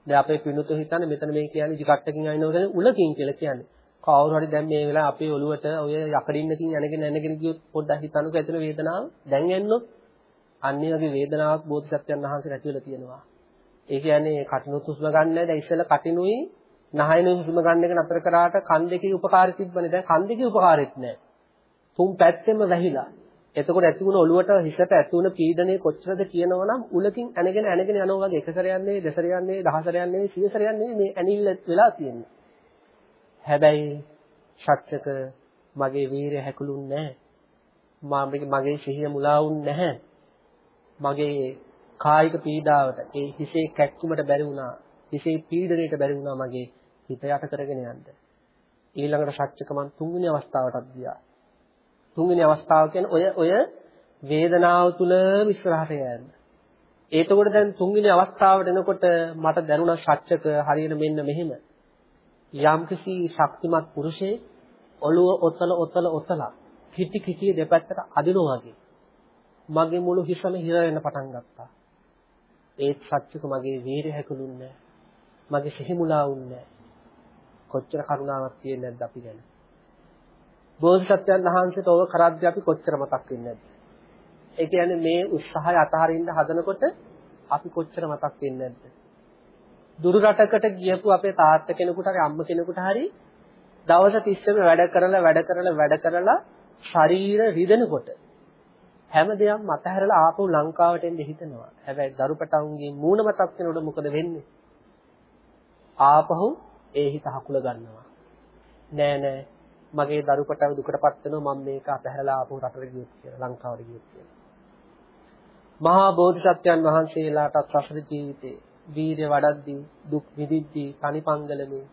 දැන් අපේ පිනුතු හිතන්නේ මෙතන මේ කියන්නේ ඉදිකට්ටකින් අයින්නවා කියන්නේ උලකින් කියලා කියන්නේ. කවුරු හරි දැන් මේ වෙලාව අපේ ඔළුවට ඔය යකඩින්නකින් යනගෙන යනගෙන ගියොත් පොඩ්ඩක් හිතන්නකෝ ඇතුළේ වේදනාව දැන් එන්නොත් අන්නේ වගේ වේදනාවක් බෝධිසත්වයන් වහන්සේට ඇති වෙලා තියෙනවා. ඒ කියන්නේ කටිනුත් හුස්ම ගන්න නැහැ. දැන් ඉස්සෙල්ලා කටිනුයි නහයනුයි හුස්ම ගන්න එක නතර කරාට කන් දෙකේ උපකාරී තිබ්බනේ. දැන් කන් දෙකේ උපකාරෙත් නැහැ. තුන් පැත්තෙම වැහිලා. එතකොට ඇති වුණ ඔළුවට හිසට ඇති වුණ පීඩනය කොච්චරද කියනවනම් උලකින් ඇනගෙන ඇනගෙන යනවා වගේ එක සැරයක් නෙවෙයි දෙසරයක් නෙවෙයි දහ සැරයක් නෙවෙයි සිය සැරයක් නෙවෙයි මේ ඇනිල්ල වෙලා තියෙන්නේ. හැබැයි සත්‍යක මගේ වීරය හැකුළුන්නේ නැහැ. මගේ සිහිය මුලා වුන්නේ නැහැ. මගේ කායික පීඩාවට ඒ හිසේ කැක්කුමට බැරි වුණා. හිසේ පීඩනයට බැරි වුණා මගේ හිත යට කරගෙන යන්න. ඊළඟට සත්‍යක මන් තුන්වෙනි අවස්ථාවටත් ගියා. තුන්වෙනි අවස්ථාව කියන්නේ ඔය ඔය වේදනාව තුල විස්තරහට යෑම. ඒතකොට දැන් තුන්වෙනි අවස්ථාවට එනකොට මට දැනුණා සත්‍යක හරියට මෙන්න මෙහෙම. යම්කිසි ශක්තිමත් පුරුෂයෙක් ඔළුව ඔතල ඔතල ඔතලා කිටි කිටි දෙපැත්තට අදිනවා වගේ. මගේ මුළු හිසම හිර වෙන්න පටන් ගත්තා. ඒත් සත්‍යක මගේ වීරය හැකුළුන්නේ මගේ සිහිමුලා වුන්නේ කොච්චර කරුණාවක් තියෙන්නේ නැද්ද අපි ගැන. බෝධිසත්වයන් වහන්සේට ඕව කරද්දී අපි කොච්චර මතක් වෙන්නේ නැද්ද? ඒ කියන්නේ මේ උත්සාහය අතහරින්න හදනකොට අපි කොච්චර මතක් වෙන්නේ නැද්ද? දුරු රටකට ගියපු අපේ තාත්තා කෙනෙකුට හරි අම්ම කෙනෙකුට හරි දවස් 30ම වැඩ කරලා වැඩ කරලා වැඩ කරලා ශරීර රිදෙනකොට හැම දෙයක්ම මතහැරලා ආපහු ලංකාවට එන්න හිතනවා. හැබැයි දරුපටවුන්ගේ මූණ මතක් වෙනකොට මොකද වෙන්නේ? ආපහු ඒ හිත හකුල ගන්නවා. නෑ නෑ මගේ දරුපටව දුකටපත් වෙනවා මම මේක අතහැරලා ආපහු රටට ගියොත් කියලා ලංකාවට ගියොත් කියලා. මහා බෝධිසත්වයන් වහන්සේලාටත් සසර ජීවිතේ වීර්ය වඩද්දී දුක් විඳිද්දී තනිපංගලමේ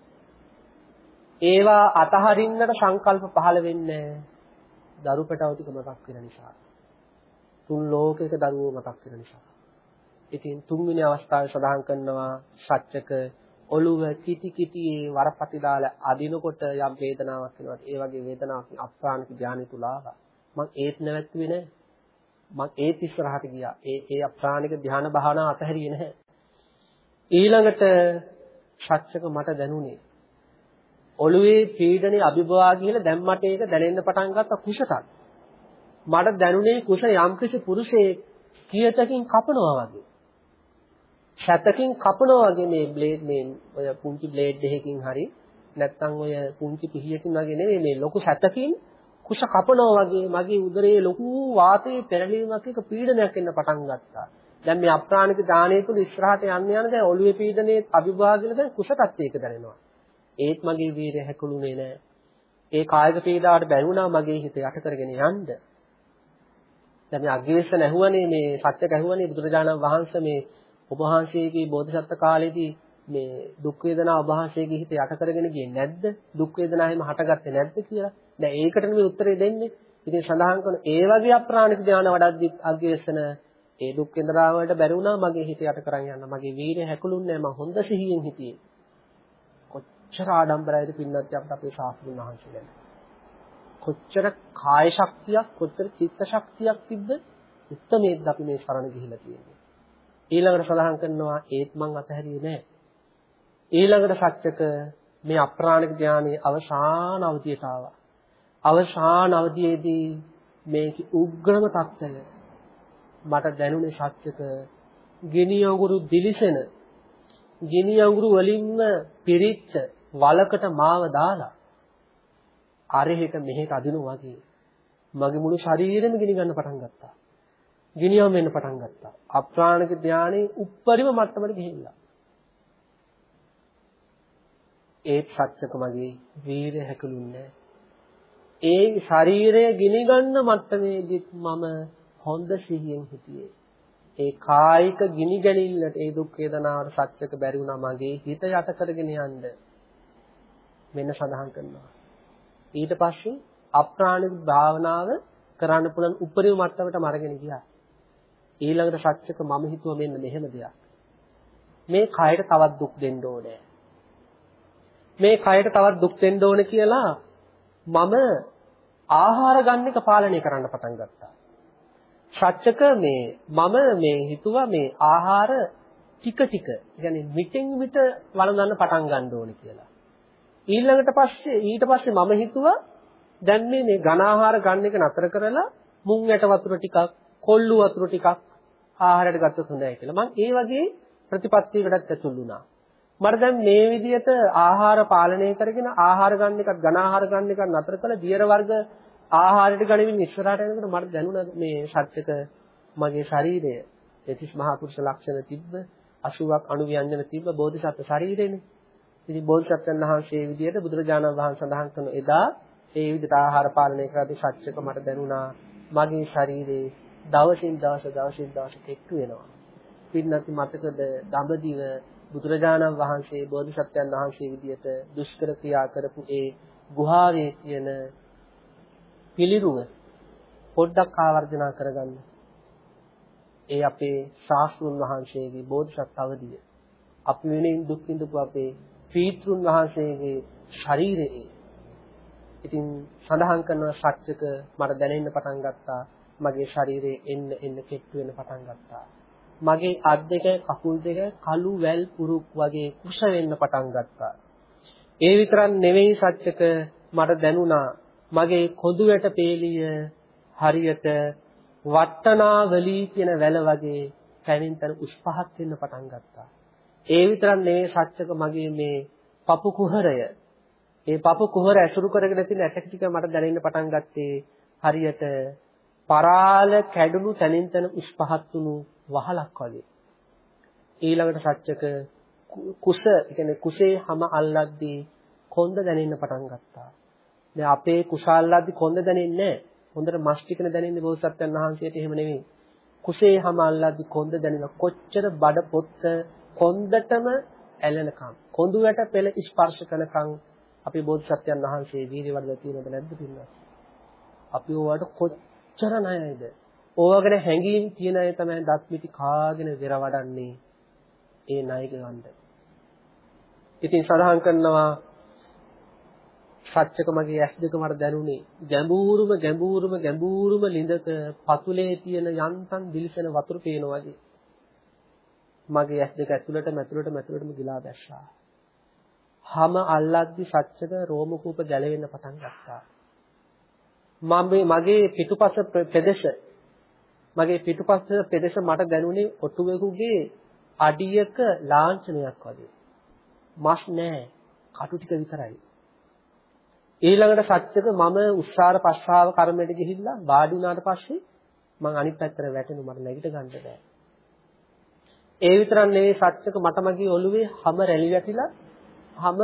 ඒවා අතහරින්නට සංකල්ප පහළ වෙන්නේ දරුපටව ටික මතක් වෙන නිසා. තුන් ලෝකයක දරුවෝ මතක් වෙන නිසා. ඉතින් තුන්වෙනි අවස්ථාවේ සඳහන් කරනවා සත්‍යක ඔළුව කිටි කිටියේ වරපටි දාලා අදිනකොට යම් වේදනාවක් එනවා. ඒ වගේ වේදනාවක් අප්‍රාණික ධානය තුල ආවා. මම ඒත් නැවැත්තුවේ නැහැ. මම ඒත් ඉස්සරහට ගියා. ඒ ඒ අප්‍රාණික ධාන භාවනාව අතහැරියේ නැහැ. ඊළඟට සත්‍යක මට දැනුනේ ඔළුවේ පීඩනේ අභිභවා කියලා දැන් මට ඒක දැනෙන්න පටන් ගත්ත කුෂටක්. මට දැනුනේ කුෂ යම්කිසි පුරුෂයෙක් කියතකින් කපනවා වගේ. ශතකින් කපනවා වගේ මේ බ්ලේඩ් මේ ඔය පුංචි බ්ලේඩ් එකකින් හරි නැත්නම් ඔය පුංචි පිහියකින් වගේ නෙමෙයි මේ ලොකු ශතකින් කුෂ කපනවා වගේ මගේ උදරයේ ලොකු වාතයේ පෙරලීමක් එක පීඩනයක් එන්න පටන් ගත්තා. දැන් මේ අප්‍රාණික දාණය තුල ඉස්සරහට යන්න යන දැන් ඔළුවේ පීඩනයේ අභිභාගන දැන් කුෂටත් ඒක දැනෙනවා. ඒත් මගේ වීරය හැකුළුනේ නෑ. ඒ කායික පීඩාවට බැනුණා මගේ හිත යට කරගෙන යන්න. දැන් මේ අග්ගිවිස්සන ඇහුවනේ මේ සත්‍යක ඇහුවනේ බුදුරජාණන් වහන්සේ මේ ඔබ වහන්සේගේ බෝධිසත්ව කාලේදී මේ දුක් වේදනා ඔබ වහන්සේගේ හිත යට කරගෙන ගියේ නැද්ද? දුක් වේදනා එහෙම හටගත්තේ නැද්ද කියලා. දැන් ඒකට මේ උත්තරේ දෙන්නේ. ඉතින් සඳහන් කරන ඒ වගේ අප්‍රාණික ධානය වඩද්දි අග්ගිවිස්සන ඒ දුක් වේදනා වලට බැරි වුණා මගේ හිත යට කරන් යන්න. මගේ වීර්ය හැකුළුන්නේ නැහැ. මම හොඳ සිහියෙන් හිටියේ. කොච්චර ආඩම්බරයිද පින්නත් අපිට අපේ ශාස්ත්‍රඥ වහන්සේලා. කොච්චර කාය ශක්තියක් කොච්චර චිත්ත ශක්තියක් තිබ්බ උත්තමේත් අපි මේ සරණ ගිහිලා තියෙන්නේ. ඊළඟට සඳහන් කරනවා ඒත් මං අතහැරියේ නෑ ඊළඟට සත්‍යක මේ අප්‍රාණික ධානයේ අවසාන අවධියට ආවා. අවසාන අවධියේදී මේකේ උග්‍රම తত্ত্বය මට දැනුනේ සත්‍යක ගිනි අඟුරු දිලිසෙන ගිනි අඟුරු වලින්ම පිරිච්ච වලකට මාව දාලා අරහෙට මෙහෙට අදිනවා වගේ මගේ මුළු ශරීරෙම ගිනි ගන්න පටන් ගත්තා. ගිනියම් වෙන්න පටන් ගත්තා. අප්‍රාණික ධානයේ උප්පරිම මට්ටමට ගිහිල්ලා. ඒත් සත්‍යක මගේ වීරය හැකලුන්නේ ඒ ශරීරය ගිනි ගන්න මට්ටමේදීත් මම හොඳ සිහියෙන් හිටියේ. ඒ කායික ගිනි ගැනීමලට ඒ දුක් වේදනාවට සත්‍යක බැරි වුණා මගේ හිත යට කරගෙන යන්න. මෙන්න සඳහන් කරනවා. ඊට පස්සේ අප්‍රාණික භාවනාව කරන්න පුළුවන් උපරිම මට්ටමට අරගෙන ගියා. ඊළඟට සත්‍යක මම හිතුවා මෙන්න මෙහෙම දෙයක්. මේ කයට තවත් දුක් දෙන්න ඕනේ. මේ කයට තවත් දුක් දෙන්න ඕනේ කියලා මම ආහාර ගන්න එක පාලනය කරන්න පටන් ගත්තා. සත්‍යක මේ මම මේ හිතුවා මේ ආහාර ටික ටික, يعني මිටෙන් මිට වළඳන්න පටන් ගන්න ඕනේ කියලා. ඊළඟට පස්සේ ඊට පස්සේ මම හිතුවා දැන් මේ මේ ඝන ආහාර ගන්න එක නතර කරලා මුං ඇට වතුර ටිකක්, කොල්ලු වතුර ටිකක් ආහාරයට ගත්තොත් හොඳයි කියලා. මම ඒ වගේ ප්‍රතිපත්තියකටත් ඇතුල් වුණා. මට දැන් මේ විදිහට ආහාර පාලනය කරගෙන ආහාර ගන්න එකත් ඝන ආහාර ගන්න එකත් නතර කළා දියර වර්ග ආහාරයට ගනිමින් ඉස්සරහට යනකොට මට දැනුණා මේ සත්‍යක මගේ ශරීරය එතිස් මහා පුරුෂ ලක්ෂණ තිබ්බ 80ක් අණු ව්‍යංජන තිබ්බ බෝධිසත්ව ශරීරෙනේ. ඉතින් බෝධිසත්වයන් වහන්සේ විදිහට බුදුරජාණන් වහන්සේ සඳහන් කරන එදා ඒ විදිහට ආහාර පාලනය කරද්දී සත්‍යක මට දැනුණා මගේ ශරීරේ දවසින් දවස දවසින් දවස කෙට්ටු වෙනවා. පින්නත් මතකද දඹදිව බුදුරජාණන් වහන්සේ බෝධිසත්වයන් වහන්සේ විදියට දුෂ්කර ක්‍රියා කරපු ඒ ගුහාවේ තියෙන පිළිරුව පොඩ්ඩක් ආවර්ජනා කරගන්න. ඒ අපේ ශාස්ත්‍රුන් වහන්සේගේ බෝධිසත් අවදිය. අපි වෙනින් දුක් විඳපු අපේ පීතෘන් වහන්සේගේ ශරීරයේ ඉතින් සඳහන් කරන සත්‍යක මට දැනෙන්න පටන් ගත්තා මගේ ශරීරයේ එන්න එන්න කෙට්ටු වෙන පටන් ගත්තා. මගේ අත් දෙක කකුල් දෙක කළු වැල් පුරුක් වගේ කුෂ වෙන්න පටන් ගත්තා. ඒ විතරක් නෙවෙයි සත්‍යක මට දැනුණා මගේ කොඳු වැට පේලිය හරියට වට්ටනාවලී කියන වැල වගේ තැනින් තැන උස් පහත් වෙන්න පටන් ගත්තා. ඒ විතරක් නෙවෙයි සත්‍යක මගේ මේ පපු කුහරය. ඒ පපු කුහර ඇසුරු කරගෙන තියෙන ඇටක ටික මට දැනෙන්න පටන් ගත්තේ හරියට පරාල කැඩුණු තැනින් තැන උස් පහත් වුණු වහලක් වගේ. ඊළඟට සත්‍යක කුස, කියන්නේ කුසේ හැම අල්ලද්දී කොන්ද දැනෙන්න පටන් ගත්තා. දැන් අපේ කුසාල්ලාද්දී කොන්ද දැනෙන්නේ නැහැ. හොඳට මස් ටිකන දැනෙන්නේ බෝසත්යන් වහන්සේට එහෙම නෙමෙයි. කුසේ හැම අල්ලද්දී කොන්ද දැනෙන කොච්චර බඩ පොත්ත කොන්දටම ඇලෙනකම් කොඳු වැට පෙළ ස්පර්ශ කරනකම් අපි බෝධිසත්වයන් වහන්සේ වීර්ය වඩලා තියෙනවද නැද්ද පින්වත්? අපි ඕවට කොච්චර ණයයිද? ඕවා ගැන හැඟීම් තියෙන අය තමයි දත් මිටි කාගෙන වෙර වඩන්නේ ඒ ණය ගන්න. ඉතින් සඳහන් කරනවා සත්‍යක මගේ ඇස් දෙක මට දැනුනේ ගැඹුරුම ගැඹුරුම ගැඹුරුම ලිඳක පතුලේ තියෙන යන්තම් දිලිසෙන වතුර පේනවා වගේ. මගේ ඇස් දෙක ඇතුළට මැතුළට මැතුළටම ගිලා බැස්සා. හැම අල්ලද්දි සත්‍යක රෝම කූප ගැලවෙන්න පටන් ගත්තා. මම මගේ පිටුපස ප්‍රදේශ මගේ පිටුපස ප්‍රදේශ මට දැනුනේ ඔටුවෙකුගේ අඩියක ලාංඡනයක් වගේ. මස් නැහැ. කටු ටික විතරයි. ඊළඟට සත්‍යක මම උස්සාර පස්සාව කර්මයට ගිහිල්ලා වාඩි වුණාට පස්සේ මං අනිත් පැත්තට වැටෙනු මට නැගිට ගන්න බෑ. ඒ විතරක් නෙවෙයි සත්‍යක මට මගේ ඔළුවේ හැම රැලි වැටිලා හැම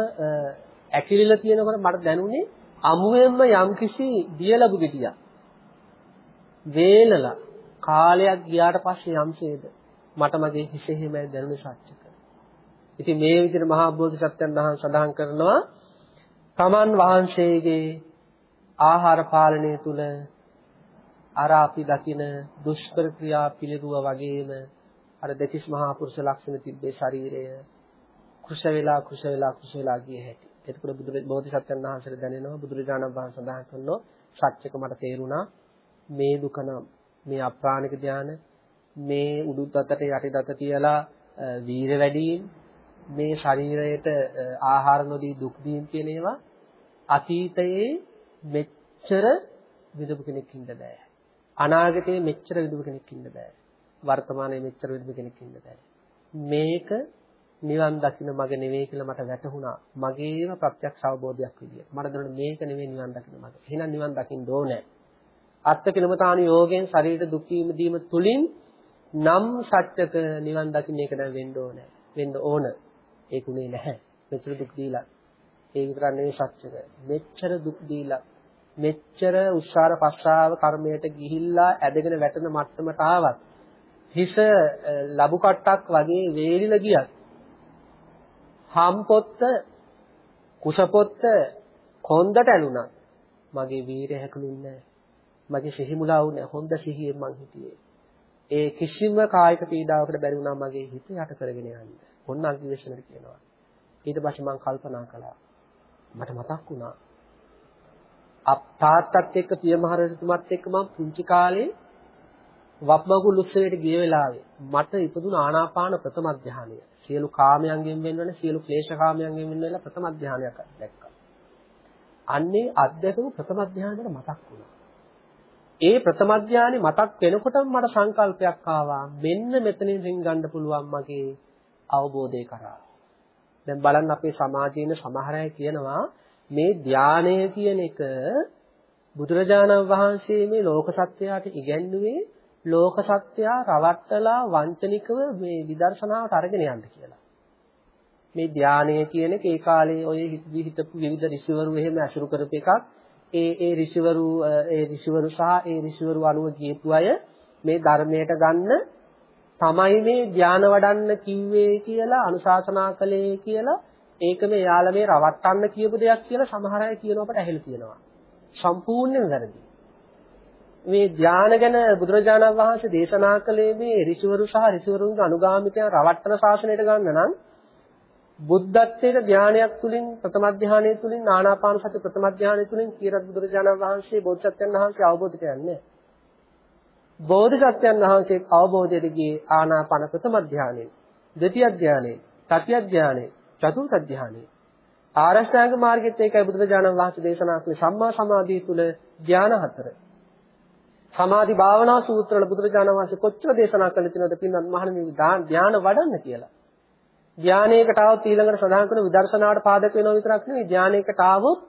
ඇකිලිලා තියෙනකොට මට දැනුනේ අමුවෙන්ම යම්කිසි දියලබු ගෙඩියක් වේලලා කාලයක් ගියාට පස්සේ යම්සේද මට මගේ හිසෙහිමයි දැනුනේ සත්‍යක. ඉතින් මේ විදිහට මහා බෝධිසත්වයන් වහන්සේ සඳහන් කරනවා තමන් වහන්සේගේ ආහාර පාලනය තුල අර අපි දකින දුෂ්කර ක්‍රියා පිළිරුව වගේම අර දෙතිස් මහා පුරුෂ ලක්ෂණ තිබ්බේ ශරීරය කුෂ වෙලා කුෂ වෙලා කුෂ වෙලා ගිය හැටි. එතකොට බුදු බෝධිසත්වයන් වහන්සේට දැනෙනවා බුදුරජාණන් වහන්සේ සඳහන් කරනවා සත්‍යක මට තේරුණා මේ දුක නම් මේ අප්‍රාණික ධානය මේ උඩුත් අතට යටි දත තියලා වීර වැඩිම මේ ශරීරයට ආහාර නොදී දුක් දීම් කියන ඒවා අතීතයේ මෙච්චර විඳපු කෙනෙක් ඉන්න බෑ. අනාගතයේ මෙච්චර විඳපු කෙනෙක් ඉන්න බෑ. වර්තමානයේ මෙච්චර විඳපු කෙනෙක් ඉන්න බෑ. මේක නිවන් දකින්න මග නෙවෙයි කියලා මට වැටහුණා. මගේම ප්‍රත්‍යක්ෂ අවබෝධයක් විදියට. මට දැනුණ මේක නෙවෙයි නිවන් දකින්න මග. එහෙනම් නිවන් දකින්න ඕනේ. අත්කිලමතාන යෝගයෙන් ශරීර දුක් දීම තුලින් නම් සත්‍යක නිවන් දකින්න එක දැන් වෙන්න ඕනේ. වෙන්න ඕන. ඒකුනේ නැහැ. මෙච්චර දුක් දීලා. ඒ විතරක් නෙවෙයි සත්‍යක. මෙච්චර දුක් දීලා මෙච්චර උස්සාර පස්සාව කර්මයට ගිහිල්ලා ඇදගෙන වැටෙන මට්ටමට ආවත් හිස ලබු කට්ටක් වගේ වේලිලා ගියත් හම් පොත්ත කුස පොත්ත කොන්දට ඇලුනා මගේ වීරය හැකලුන්නේ මගේ සිහි මුලා වුණේ හොඳ සිහියෙන් මං හිටියේ. ඒ කිසිම කායික පීඩාවකට බැරි වුණා මගේ හිත යට කරගෙන යන්න. ඔන්න අග්ගිවේශනට කියනවා. ඊට පස්සේ මං කල්පනා කළා. මට මතක් වුණා. අප තාත්තත් එක්ක පිය මහරජතුමත් එක්ක මම පුංචි කාලේ වප්මගුල් උත්සවයට ගිය වෙලාවේ මට ඉපදුන ආනාපාන ප්‍රථම ධානය සියලු කාමයන්ගෙන් වෙන වෙන සියලු ක්ලේශ කාමයන්ගෙන් වෙන වෙලා ප්‍රථම ධානයක් දැක්කා. අන්නේ අධ්‍යක්ෂක ප්‍රථම ධානයට මතක් වුණා. ඒ ප්‍රථම ධානය මතක් වෙනකොටම මට සංකල්පයක් ආවා මෙන්න මෙතනින් රින් ගන්න පුළුවන් මගේ අවබෝධය කරා. දැන් බලන්න අපේ සමාජයේ සමහර අය කියනවා මේ ධානය කියන එක බුදුරජාණන් වහන්සේ මේ ලෝක සත්‍යයට ඉගැන්වුවේ ලෝක සත්‍යය රවට්ටලා වංචනිකව මේ විදර්ශනාවට අරගෙන යන්න කියලා. මේ ධානය කියන එක ඒ කාලේ ඔය හිතපු විවිධ ඍෂිවරු එහෙම අසුරු කරපු එකක්. ඒ ඒ ඍෂිවරු ඒ ඍෂිවරු සහ ඒ ඍෂිවරු අනුව ගියපු අය මේ ධර්මයට ගන්න තමයි මේ ධාන වඩන්න කිව්වේ කියලා අනුශාසනා කළේ කියලා ඒක මේ යාළ මේ රවට්ටන්න කියපු දෙයක් කියලා සමහර අය කියනවා අපට ඇහෙලා තියෙනවා. සම්පූර්ණයෙන් වැරදි. මේ ධාන ගැන බුදුරජාණන් වහන්සේ දේශනා කළේ මේ ඍෂිවරු සහ ඍෂිවරුන්ගේ අනුගාමිකයන් රවට්ටන ශාසනයට ගන්න නම් බුද්ධත්වයේ ධානයක් තුලින් ප්‍රථම ධානය තුලින් ආනාපාන සති ප්‍රථම ධානය තුලින් කීරත් බුදුරජාණන් වහන්සේ බෝධිසත්වයන් වහන්සේ අවබෝධ කරන්නේ. බෝධිසත්වයන් වහන්සේ අවබෝධයට ගියේ ආනාපාන ප්‍රථම ධානයේ ද්විතිය ධානයේ තතිය ධානයේ චතුර්ථ ධානයේ. ආරෂ්ඨාංග මාර්ගෙත් ඒකයි බුදුරජාණන් වහන්සේ දේශනා කළේ සම්මා සමාධිය තුල ධාන හතර. සමාධි භාවනා සූත්‍රවල බුදුරජාණන් වහන්සේ කොච්චර දේශනා කළ තියෙනවද පින්වත් මහණෙනි ධානය වඩන්න කියලා. ධානයකට આવොත් ඊළඟට සඳහන් කරන විදර්ශනාවට පාදක වෙනවා විතරක් නෙවෙයි ධානයකට આવොත්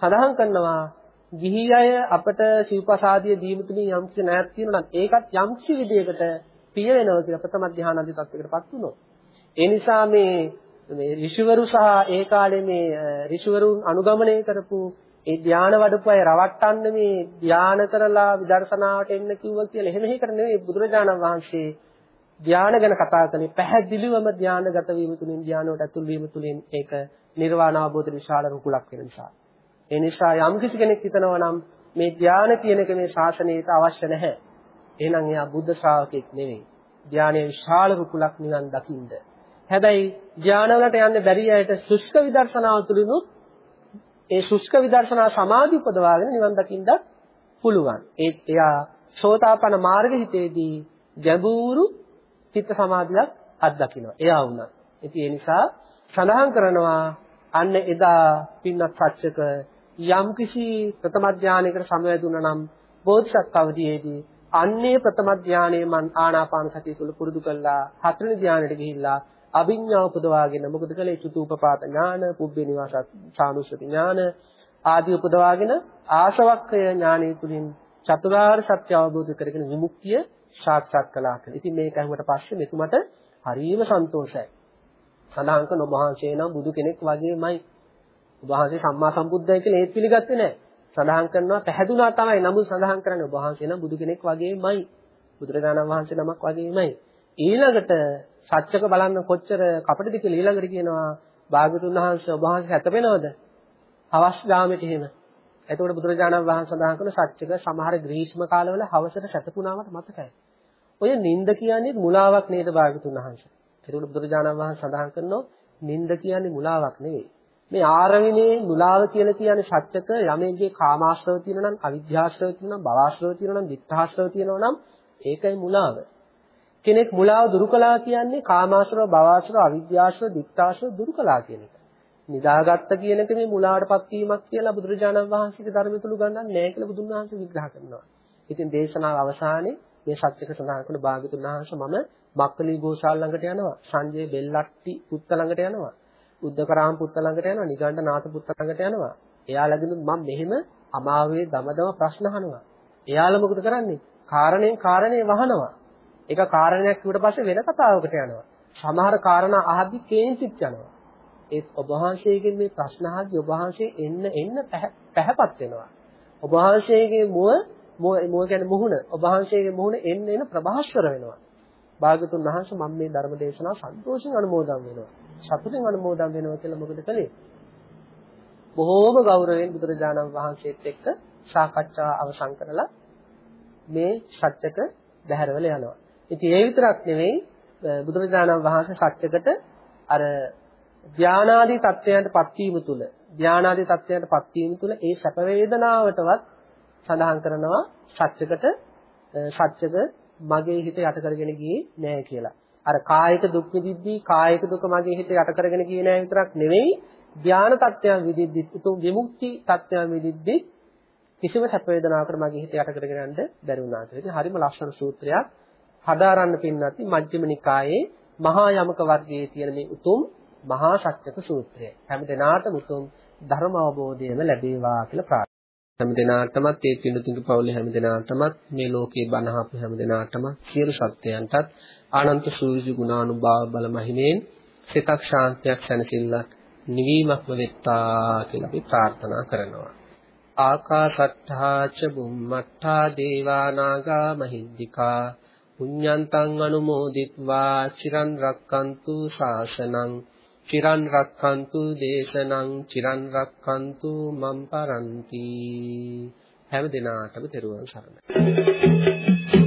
සඳහන් කරනවා ගිහි අය අපට සිව්පසාදිය දීම තුලින් යම්කිසි ණයක් තියෙනවා නම් ඒකත් යම්කිසි විදියකට පිය වෙනවා කියලා ප්‍රථම ධානාදී තත්යකටපත් වුණා. ඒ නිසා මේ මේ ඍෂිවරු සහ ඒ කාලේ මේ ඍෂිවරුන් අනුගමනය කරපු ඒ ධාන වඩපු අය රවට්ටන්න මේ ධාන කරලා විදර්ශනාවට එන්න කිව්වා කියලා එහෙම හේකට නෙවෙයි බුදුරජාණන් වහන්සේ ධාන ගැන කතා කළේ පැහැදිලිවම ධානගත වීම තුලින් ධානයට ඇතුල් වීම තුලින් ඒක නිර්වාණ අවබෝධ විශාල රුකුලක් වෙන නිසා. ඒ නිසා යම් කිසි කෙනෙක් හිතනවා නම් මේ ධාන කියන එක මේ ශාසනයට අවශ්‍ය නැහැ. එහෙනම් එයා බුද්ධ ශ්‍රාවකෙක් නෙවෙයි. ධානයේ විශාල රුකුලක් නිවන් දකින්ද. හැබැයි ධානවලට යන්න බැරි අයට සුෂ්ක විදර්ශනාව තුලිනුත් ඒ සුෂ්ක විදර්ශනා සමාධි උපදවාගෙන නිවන් දකින්නත් පුළුවන්. ඒ එයා සෝතාපන්න මාර්ග හිතේදී ගැඹුරු චිත්ත සමාධියක් අත්දකිනවා. එයා වුණා. ඉතින් ඒ නිසා සඳහන් කරනවා අන්න එදා පින්නත් සත්‍යක යම්කිසි ප්‍රථම ඥානයකට සමවැදුණා නම් බෝධිසත් අවදීයේදී අන්නේ ප්‍රථම ඥානයේ මන් ආනාපාන සතිය තුළ පුරුදු කළා හතරවෙනි ඥානෙට ගිහිල්ලා අභිඥා උපදවාගෙන මොකද කළේ චුතුපපාත ඥාන, පුබ්බේ නිවාස සානුස්සති ඥාන ආදී උපදවාගෙන ආශවක්ඛය ඥානය තුලින් චතුරාර්ය සත්‍ය අවබෝධ කරගෙන විමුක්තිය සාක්ෂාත් කළා කියලා. ඉතින් මේක අහුවට පස්සේ මෙතුමට හරිම සන්තෝෂයි. සඳහන් කරන ඔබ වහන්සේ නම් බුදු කෙනෙක් වගේමයි. ඔබ වහන්සේ සම්මා සම්බුද්ධයි කියලා ඒත් පිළිගත්තේ නැහැ. සඳහන් කරනවා පැහැදුනා තමයි. නමුත් සඳහන් කරන්නේ ඔබ වහන්සේ නම් බුදු කෙනෙක් වගේමයි. බුදුරජාණන් වහන්සේ නමක් වගේමයි. ඊළඟට සත්‍යක බලන්න කොච්චර කපටද කියලා ඊළඟට කියනවා භාග්‍යතුන් වහන්සේ ඔබ වහන්සේ හැතපෙනවද? හවස් ගාමෙට එහෙම. එතකොට බුදුරජාණන් වහන්සේ සඳහන් කරන සත්‍යක සමහර ග්‍රීෂ්ම කාලවල හවසට සැතපුණාමට මතකයි. ඔය නිନ୍ଦ කියන්නේ මුලාවක් නේද භාග්‍යතුන් වහන්සේ? එතකොට බුදුරජාණන් වහන්සේ සඳහන් කරනවා නිନ୍ଦ කියන්නේ මුලාවක් නෙවෙයි. මේ ආරවිනේ මුලාව කියලා කියන්නේ සත්‍යක යමෙන්ගේ කාමාශ්‍රව තියෙනවා නම් අවිද්‍යාශ්‍රව තියෙනවා නම් භවආශ්‍රව තියෙනවා නම් විත්තාශ්‍රව තියෙනවා නම් ඒකයි මුලාව. කෙනෙක් මුලාව දුරු කළා කියන්නේ කාමාශ්‍රව, භවශ්‍රව, අවිද්‍යාශ්‍රව, දික්තාශ්‍රව දුරු කළා කියන එක. නිදාගත්ත කියන එක මේ මුලාවටපත් වීමක් කියලා බුදුරජාණන් වහන්සේගේ ධර්මය තුල ගන්නන්නේ නැහැ කියලා බුදුන් වහන්සේ විග්‍රහ කරනවා. ඉතින් දේශනාව අවසානයේ මේ සත්‍යක සඳහන් කරන භාග්‍යතුන් වහන්සේ මම මක්කලි ගෝසාල ළඟට යනවා, සංජය බෙල්ලට්ටි පුත්ත ළඟට යනවා, උද්දකරාම පුත්ත ළඟට යනවා, නිගණ්ඨ නාථ පුත්ත ළඟට යනවා. එයාලගෙනුත් මම මෙහෙම අමාවේ දමදම ප්‍රශ්න අහනවා. එයාලා මොකද කරන්නේ? කාරණේ කාරණේ වහනවා. ඒක කාරණයක් කිව්වට පස්සේ වෙන කතාවකට යනවා. සමහර කාරණා අහද්දි කේන්තිත් යනවා. ඒ ඔබ වහන්සේගෙන් මේ ප්‍රශ්න අහද්දි ඔබ වහන්සේ එන්න එන්න පැහැපත් වෙනවා. ඔබ වහන්සේගේ මුව මුව කියන්නේ මුහුණ ඔබ වහන්සේගේ මුහුණ එන්න එන්න ප්‍රභාස්වර වෙනවා. භාගතුන් වහන්සේ මම මේ ධර්ම දේශනාව සන්තෝෂෙන් අනුමෝදන් වෙනවා. සතුටින් අනුමෝදන් වෙනවා කියලා මොකද කළේ? බොහෝම ගෞරවයෙන් බුදුරජාණන් වහන්සේත් එක්ක සාකච්ඡා අවසන් කරලා මේ සත්‍යක බැහැරවල යනවා. ඉතින් ඒ විතරක් නෙවෙයි බුදුරජාණන් වහන්සේ සත්‍යකට අර ධානාදී තත්ත්වයන්ට පත්වීම තුළ ධානාදී තත්ත්වයන්ට පත්වීම තුළ ඒ සැප වේදනාවටවත් සඳහන් කරනවා සත්‍යකට සත්‍යක මගේ හිත යට කරගෙන ගියේ නෑ කියලා. අර කායික දුක් විඳිද්දී කායික දුක මගේ හිත යට කරගෙන ගියේ නෑ විතරක් නෙවෙයි ධාන තත්ත්වයන් විඳිද්දී උතුම් විමුක්ති තත්ත්වයන් විඳිද්දී කිසිම සැප වේදනාවකට මගේ හිත යට කරගෙන යන්න බැරි වුණා කියලා. ඉතින් හරිම ලස්සන සූත්‍රයක්. හදාරන්න පින්නත් මජ්ක්‍ධිම නිකායේ මහා යමක වර්ගයේ තියෙන මේ උතුම් මහා ශක්තික සූත්‍රය. හැම දිනාටම උතුම් ධර්ම අවබෝධයම ලැබේවා කියලා ප්‍රාර්ථනා හැම දිනාටමත් ඒ පින්තුන්ගේ පවුලේ හැම දිනාටමත් මේ ලෝකේ බණහපු හැම දිනාටම සියලු සත්‍යයන්ටත් ආනන්ත සූවිසි ගුණානුභාව බල මහිමෙන් සිතක් ශාන්තියක් සැනසෙල්ලක් නිවීමක්ම වෙත්තා කියලා අපි ප්‍රාර්ථනා කරනවා. ආකාසට්ඨා ච බුම්මට්ඨා දේවා නාග මහිද්దికා පුඤ්ඤන්තං අනුමෝදිත්වා චිරන් රක්칸තු ශාසනං චිරන් රක්칸තු දේශනං චිරන් රක්칸තු මම් පරන්ති. හැම දිනාටම දරුවන් සරණයි.